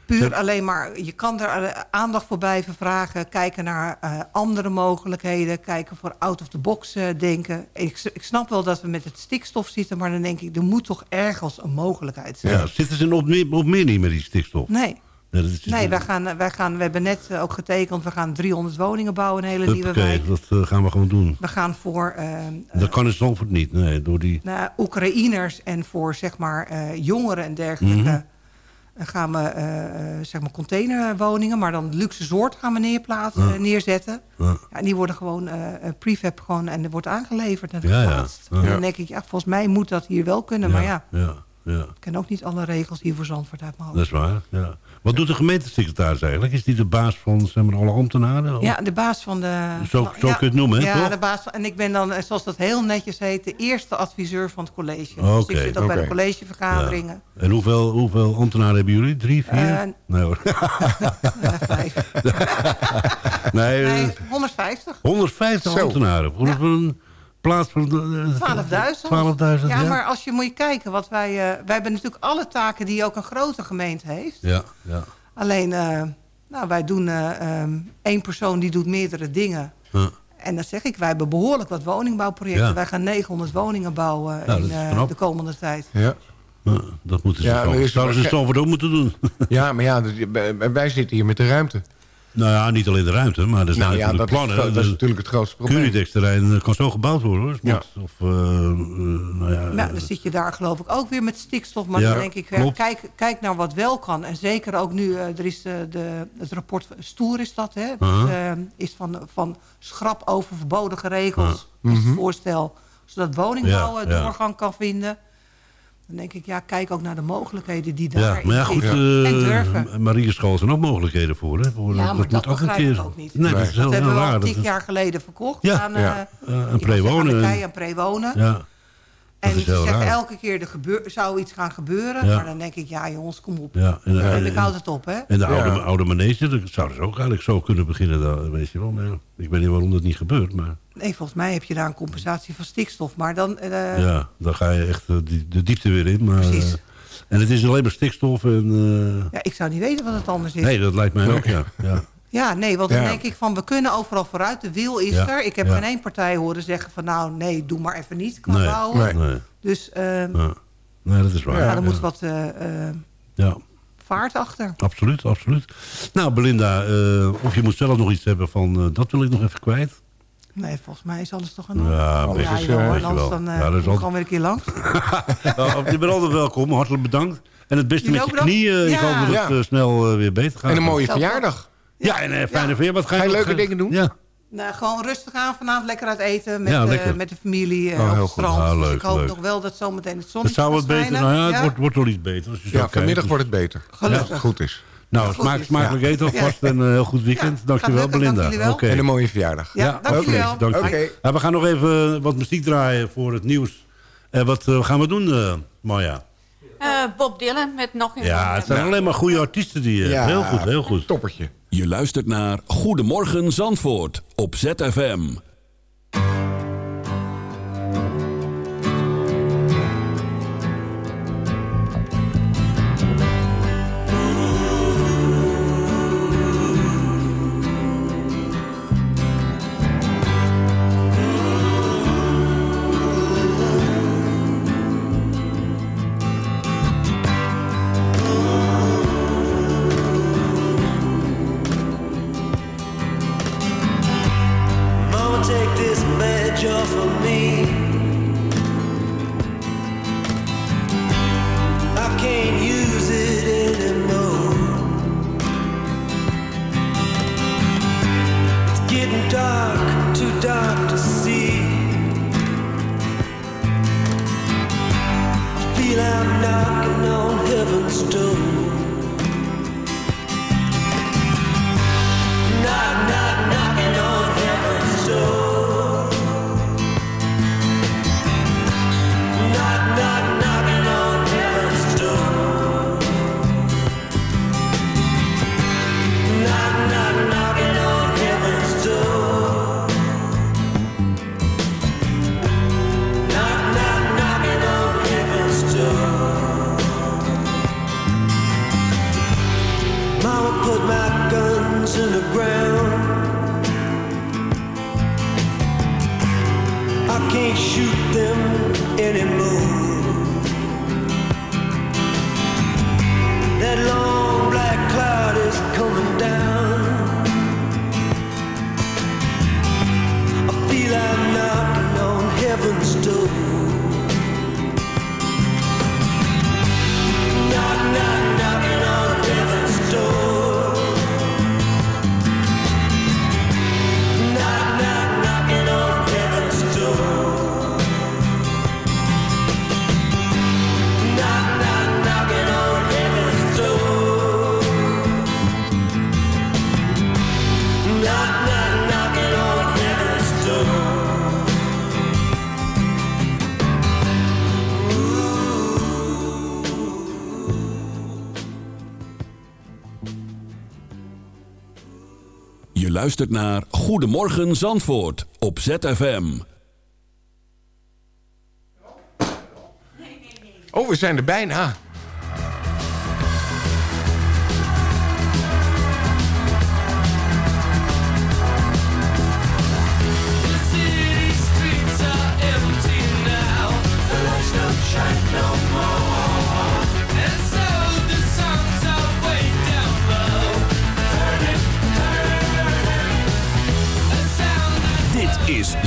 [SPEAKER 9] Puur alleen maar, je kan er eh, aandacht voor blijven vragen. Kijken naar eh, andere mogelijkheden. Kijken voor out of the box eh, denken. Ik, ik snap wel dat we met het stikstof zitten. Maar dan denk ik, er moet toch ergens een mogelijkheid zijn.
[SPEAKER 7] Ja, zitten ze op meer, op meer niet met die stikstof?
[SPEAKER 9] Nee.
[SPEAKER 7] Dat is-
[SPEAKER 9] Nee, wij gaan, wij gaan, we hebben net eh, ook getekend, we gaan 300 woningen bouwen, een hele nieuwe
[SPEAKER 7] Huppakee,
[SPEAKER 9] wijk.
[SPEAKER 7] dat eh, gaan we gewoon doen.
[SPEAKER 9] We gaan voor eh,
[SPEAKER 7] Dat kan in Zandvoort niet, nee, door die...
[SPEAKER 9] nou, Oekraïners en voor zeg maar jongeren en dergelijke...
[SPEAKER 7] Mhm.
[SPEAKER 9] gaan we zeg maar containerwoningen, maar dan luxe soort gaan we neerplaatsen,
[SPEAKER 7] Ja.
[SPEAKER 9] neerzetten.
[SPEAKER 7] Ja.
[SPEAKER 9] Ja, en die worden gewoon prefab gewoon en er wordt aangeleverd en
[SPEAKER 7] Ja, ja.
[SPEAKER 9] geplaatst.
[SPEAKER 7] Ja.
[SPEAKER 9] En dan denk ik, ja, volgens mij moet dat hier wel kunnen, maar ja,
[SPEAKER 7] ja,
[SPEAKER 9] ik ken ook niet alle regels hier voor Zandvoort uit mijn
[SPEAKER 7] dat
[SPEAKER 9] hoofd.
[SPEAKER 7] is waar. Ja. Wat doet de gemeentesecretaris eigenlijk? Is die de baas van zeg maar, alle ambtenaren?
[SPEAKER 9] Ja, de baas van de...
[SPEAKER 7] Zo-
[SPEAKER 9] van-
[SPEAKER 7] zo
[SPEAKER 9] ja,
[SPEAKER 7] kun je het noemen, hè,
[SPEAKER 9] Ja,
[SPEAKER 7] toch?
[SPEAKER 9] de baas van, en ik ben dan, eh, zoals dat heel netjes heet... de eerste adviseur van het college.
[SPEAKER 7] Oké,
[SPEAKER 9] dus ik zit ook bij de collegevergaderingen.
[SPEAKER 7] En hoeveel, hoeveel ambtenaren hebben jullie? Drie, vier?
[SPEAKER 9] Eh,
[SPEAKER 7] nee hoor.
[SPEAKER 9] Eh, vijf.
[SPEAKER 7] nee, eh,
[SPEAKER 9] Nee, 150.
[SPEAKER 7] 150
[SPEAKER 6] Zo.
[SPEAKER 7] ambtenaren. Voor
[SPEAKER 9] Ja.
[SPEAKER 7] voor een plaats van... eh,
[SPEAKER 9] 12.000.
[SPEAKER 7] 12.000,
[SPEAKER 9] ja,
[SPEAKER 7] ja.
[SPEAKER 9] maar als je moet je kijken, wat wij, eh, wij hebben natuurlijk alle taken die ook een grote gemeente heeft.
[SPEAKER 7] Ja, ja.
[SPEAKER 9] Alleen, eh, nou, wij doen eh, ehm, één persoon die doet meerdere dingen.
[SPEAKER 7] Ja.
[SPEAKER 9] En dan zeg ik, wij hebben behoorlijk wat woningbouwprojecten.
[SPEAKER 7] Ja.
[SPEAKER 9] wij gaan 900 woningen bouwen
[SPEAKER 7] dat
[SPEAKER 9] in eh, de komende tijd.
[SPEAKER 6] Ja.
[SPEAKER 7] Ja, dat moeten ze
[SPEAKER 6] Ja,
[SPEAKER 7] Zouden ze Stamford ook moeten doen.
[SPEAKER 6] ja, maar ja, wij zitten hier met de ruimte.
[SPEAKER 7] Nou ja, niet alleen de ruimte, maar er zijn
[SPEAKER 6] Nou ja,
[SPEAKER 7] natuurlijk
[SPEAKER 6] dat is,
[SPEAKER 7] plannen.
[SPEAKER 6] dat is
[SPEAKER 7] De
[SPEAKER 6] natuurlijk het grootste probleem.
[SPEAKER 7] Curidex-terrein eh, kan zo gebouwd worden hoor.
[SPEAKER 6] Ja.
[SPEAKER 7] Of, eh, eh, nou ja,
[SPEAKER 9] Nou, dan zit je daar geloof ik ook weer met stikstof. Maar
[SPEAKER 7] Ja,
[SPEAKER 9] dan denk ik, kijk, kijk naar wat wel kan. En zeker ook nu, er is de, de, het rapport, Stoer is dat, hè?
[SPEAKER 7] Uh-huh.
[SPEAKER 9] is van, van schrap over verbodige regels. Dat is
[SPEAKER 6] Mhm.
[SPEAKER 9] het voorstel. Zodat woningbouw
[SPEAKER 7] Ja, ja.
[SPEAKER 9] doorgang kan vinden. Dan denk ik, ja, kijk ook naar de mogelijkheden die daar
[SPEAKER 7] ja, maar ja, goed, eh
[SPEAKER 9] en durven.
[SPEAKER 7] Marieschool zijn ook mogelijkheden voor. Hè? voor
[SPEAKER 9] Ja, maar dat
[SPEAKER 7] moet
[SPEAKER 9] begrijp ik ook niet.
[SPEAKER 7] Nee, dat is
[SPEAKER 9] Dat
[SPEAKER 7] heel,
[SPEAKER 9] hebben we al.
[SPEAKER 7] Dat
[SPEAKER 9] tien jaar geleden verkocht
[SPEAKER 7] Ja,
[SPEAKER 9] aan, eh,
[SPEAKER 6] ja.
[SPEAKER 7] eh,
[SPEAKER 9] was
[SPEAKER 7] prewonen.
[SPEAKER 9] Aan aan prewonen.
[SPEAKER 7] Ja,
[SPEAKER 9] En
[SPEAKER 7] is
[SPEAKER 9] ze
[SPEAKER 7] heel
[SPEAKER 9] zeggen
[SPEAKER 7] raar.
[SPEAKER 9] elke keer, er gebeur, zou iets gaan gebeuren.
[SPEAKER 7] Ja.
[SPEAKER 9] Maar dan denk ik, ja jongens, kom op.
[SPEAKER 7] ja. En,
[SPEAKER 9] En
[SPEAKER 7] en-
[SPEAKER 9] ik houd het op, hè.
[SPEAKER 7] en de oude,
[SPEAKER 6] Ja.
[SPEAKER 7] oude manege, dat zouden ze ook eigenlijk zo kunnen beginnen. Dan, weet je wel. Maar ja, ik weet niet waarom dat niet gebeurt. Maar
[SPEAKER 9] Nee, volgens mij heb je daar een compensatie van stikstof. Maar dan... eh,
[SPEAKER 7] ja, dan ga je echt eh, die, de diepte weer in. Maar,
[SPEAKER 9] Precies.
[SPEAKER 7] eh, en het is alleen maar stikstof. En, eh,
[SPEAKER 9] ja, ik zou niet weten wat het anders is.
[SPEAKER 7] nee, dat lijkt mij ook, ja. ja.
[SPEAKER 9] Ja, nee, want dan
[SPEAKER 6] Ja.
[SPEAKER 9] denk ik van, we kunnen overal vooruit. De wil is
[SPEAKER 7] Ja.
[SPEAKER 9] er. Ik heb
[SPEAKER 7] Ja.
[SPEAKER 9] geen één partij horen zeggen van... nou, nee, doe maar even niet qua
[SPEAKER 7] Nee.
[SPEAKER 9] bouwen.
[SPEAKER 6] Nee.
[SPEAKER 7] Nee,
[SPEAKER 9] Dus eh
[SPEAKER 7] ja. nee, dat is waar.
[SPEAKER 9] ja,
[SPEAKER 7] Ja,
[SPEAKER 9] er moet wat eh, eh,
[SPEAKER 7] ja.
[SPEAKER 9] vaart achter.
[SPEAKER 7] Absoluut, absoluut. Nou, Belinda, eh, of je moet zelf nog iets hebben van... eh, dat wil ik nog even kwijt.
[SPEAKER 9] Nee, volgens mij is alles toch een
[SPEAKER 7] Ja,
[SPEAKER 9] Oh,
[SPEAKER 7] best,
[SPEAKER 9] ja, joh, anders
[SPEAKER 7] wel.
[SPEAKER 9] dan eh
[SPEAKER 7] Ja, dat is
[SPEAKER 9] kom ik
[SPEAKER 7] altijd-
[SPEAKER 9] gewoon weer een keer langs.
[SPEAKER 7] Nou, je bent altijd welkom, hartelijk bedankt. En het beste met je knieën. Ik hoop dat het
[SPEAKER 6] Ja.
[SPEAKER 7] snel weer beter gaat.
[SPEAKER 6] En een mooie verjaardag.
[SPEAKER 7] Ja, en een fijne
[SPEAKER 6] Ja.
[SPEAKER 7] verjaardag. Wat
[SPEAKER 6] Ga je leuke dingen doen?
[SPEAKER 7] Ja.
[SPEAKER 9] Nou, gewoon rustig aan vanavond, lekker uit eten met,
[SPEAKER 7] Ja,
[SPEAKER 9] eh, met de familie eh,
[SPEAKER 7] Oh,
[SPEAKER 9] op
[SPEAKER 7] heel
[SPEAKER 9] het
[SPEAKER 7] goed.
[SPEAKER 9] strand.
[SPEAKER 7] Ah,
[SPEAKER 9] Dus
[SPEAKER 7] leuk,
[SPEAKER 9] ik hoop
[SPEAKER 7] leuk.
[SPEAKER 9] nog wel dat zometeen het
[SPEAKER 7] Het
[SPEAKER 9] zonnetje
[SPEAKER 7] zou wat
[SPEAKER 9] gaat
[SPEAKER 7] beter, nou ja, het
[SPEAKER 9] Ja?
[SPEAKER 7] wordt, wordt wel iets beter. Als je zo
[SPEAKER 6] Ja, vanmiddag
[SPEAKER 7] Dus-
[SPEAKER 6] wordt het beter.
[SPEAKER 9] Gelukkig.
[SPEAKER 6] Als het goed is.
[SPEAKER 7] Nou,
[SPEAKER 9] Goed
[SPEAKER 7] smaak,
[SPEAKER 9] is.
[SPEAKER 7] smakelijk
[SPEAKER 6] Ja.
[SPEAKER 7] eten alvast en een heel goed weekend.
[SPEAKER 9] Ja,
[SPEAKER 7] dankjewel,
[SPEAKER 9] dank
[SPEAKER 7] Belinda.
[SPEAKER 9] wel.
[SPEAKER 7] Oké.
[SPEAKER 6] En een mooie verjaardag.
[SPEAKER 9] Ja, dank jullie
[SPEAKER 7] oké,
[SPEAKER 9] wel.
[SPEAKER 7] dank je.
[SPEAKER 6] Oké.
[SPEAKER 7] Ja, we gaan nog even wat muziek draaien voor het nieuws. En wat eh, gaan we doen, eh?
[SPEAKER 11] Eh, Bob Dylan met nog een
[SPEAKER 7] Ja, het zijn alleen maar goede artiesten die... eh,
[SPEAKER 6] Ja,
[SPEAKER 7] heel goed, heel goed.
[SPEAKER 6] Toppertje.
[SPEAKER 4] Je luistert naar Goedemorgen Zandvoort op ZFM.
[SPEAKER 12] In the ground. I can't shoot them anymore.
[SPEAKER 4] Luistert naar Goedemorgen Zandvoort op ZFM.
[SPEAKER 6] Oh, we zijn er bijna.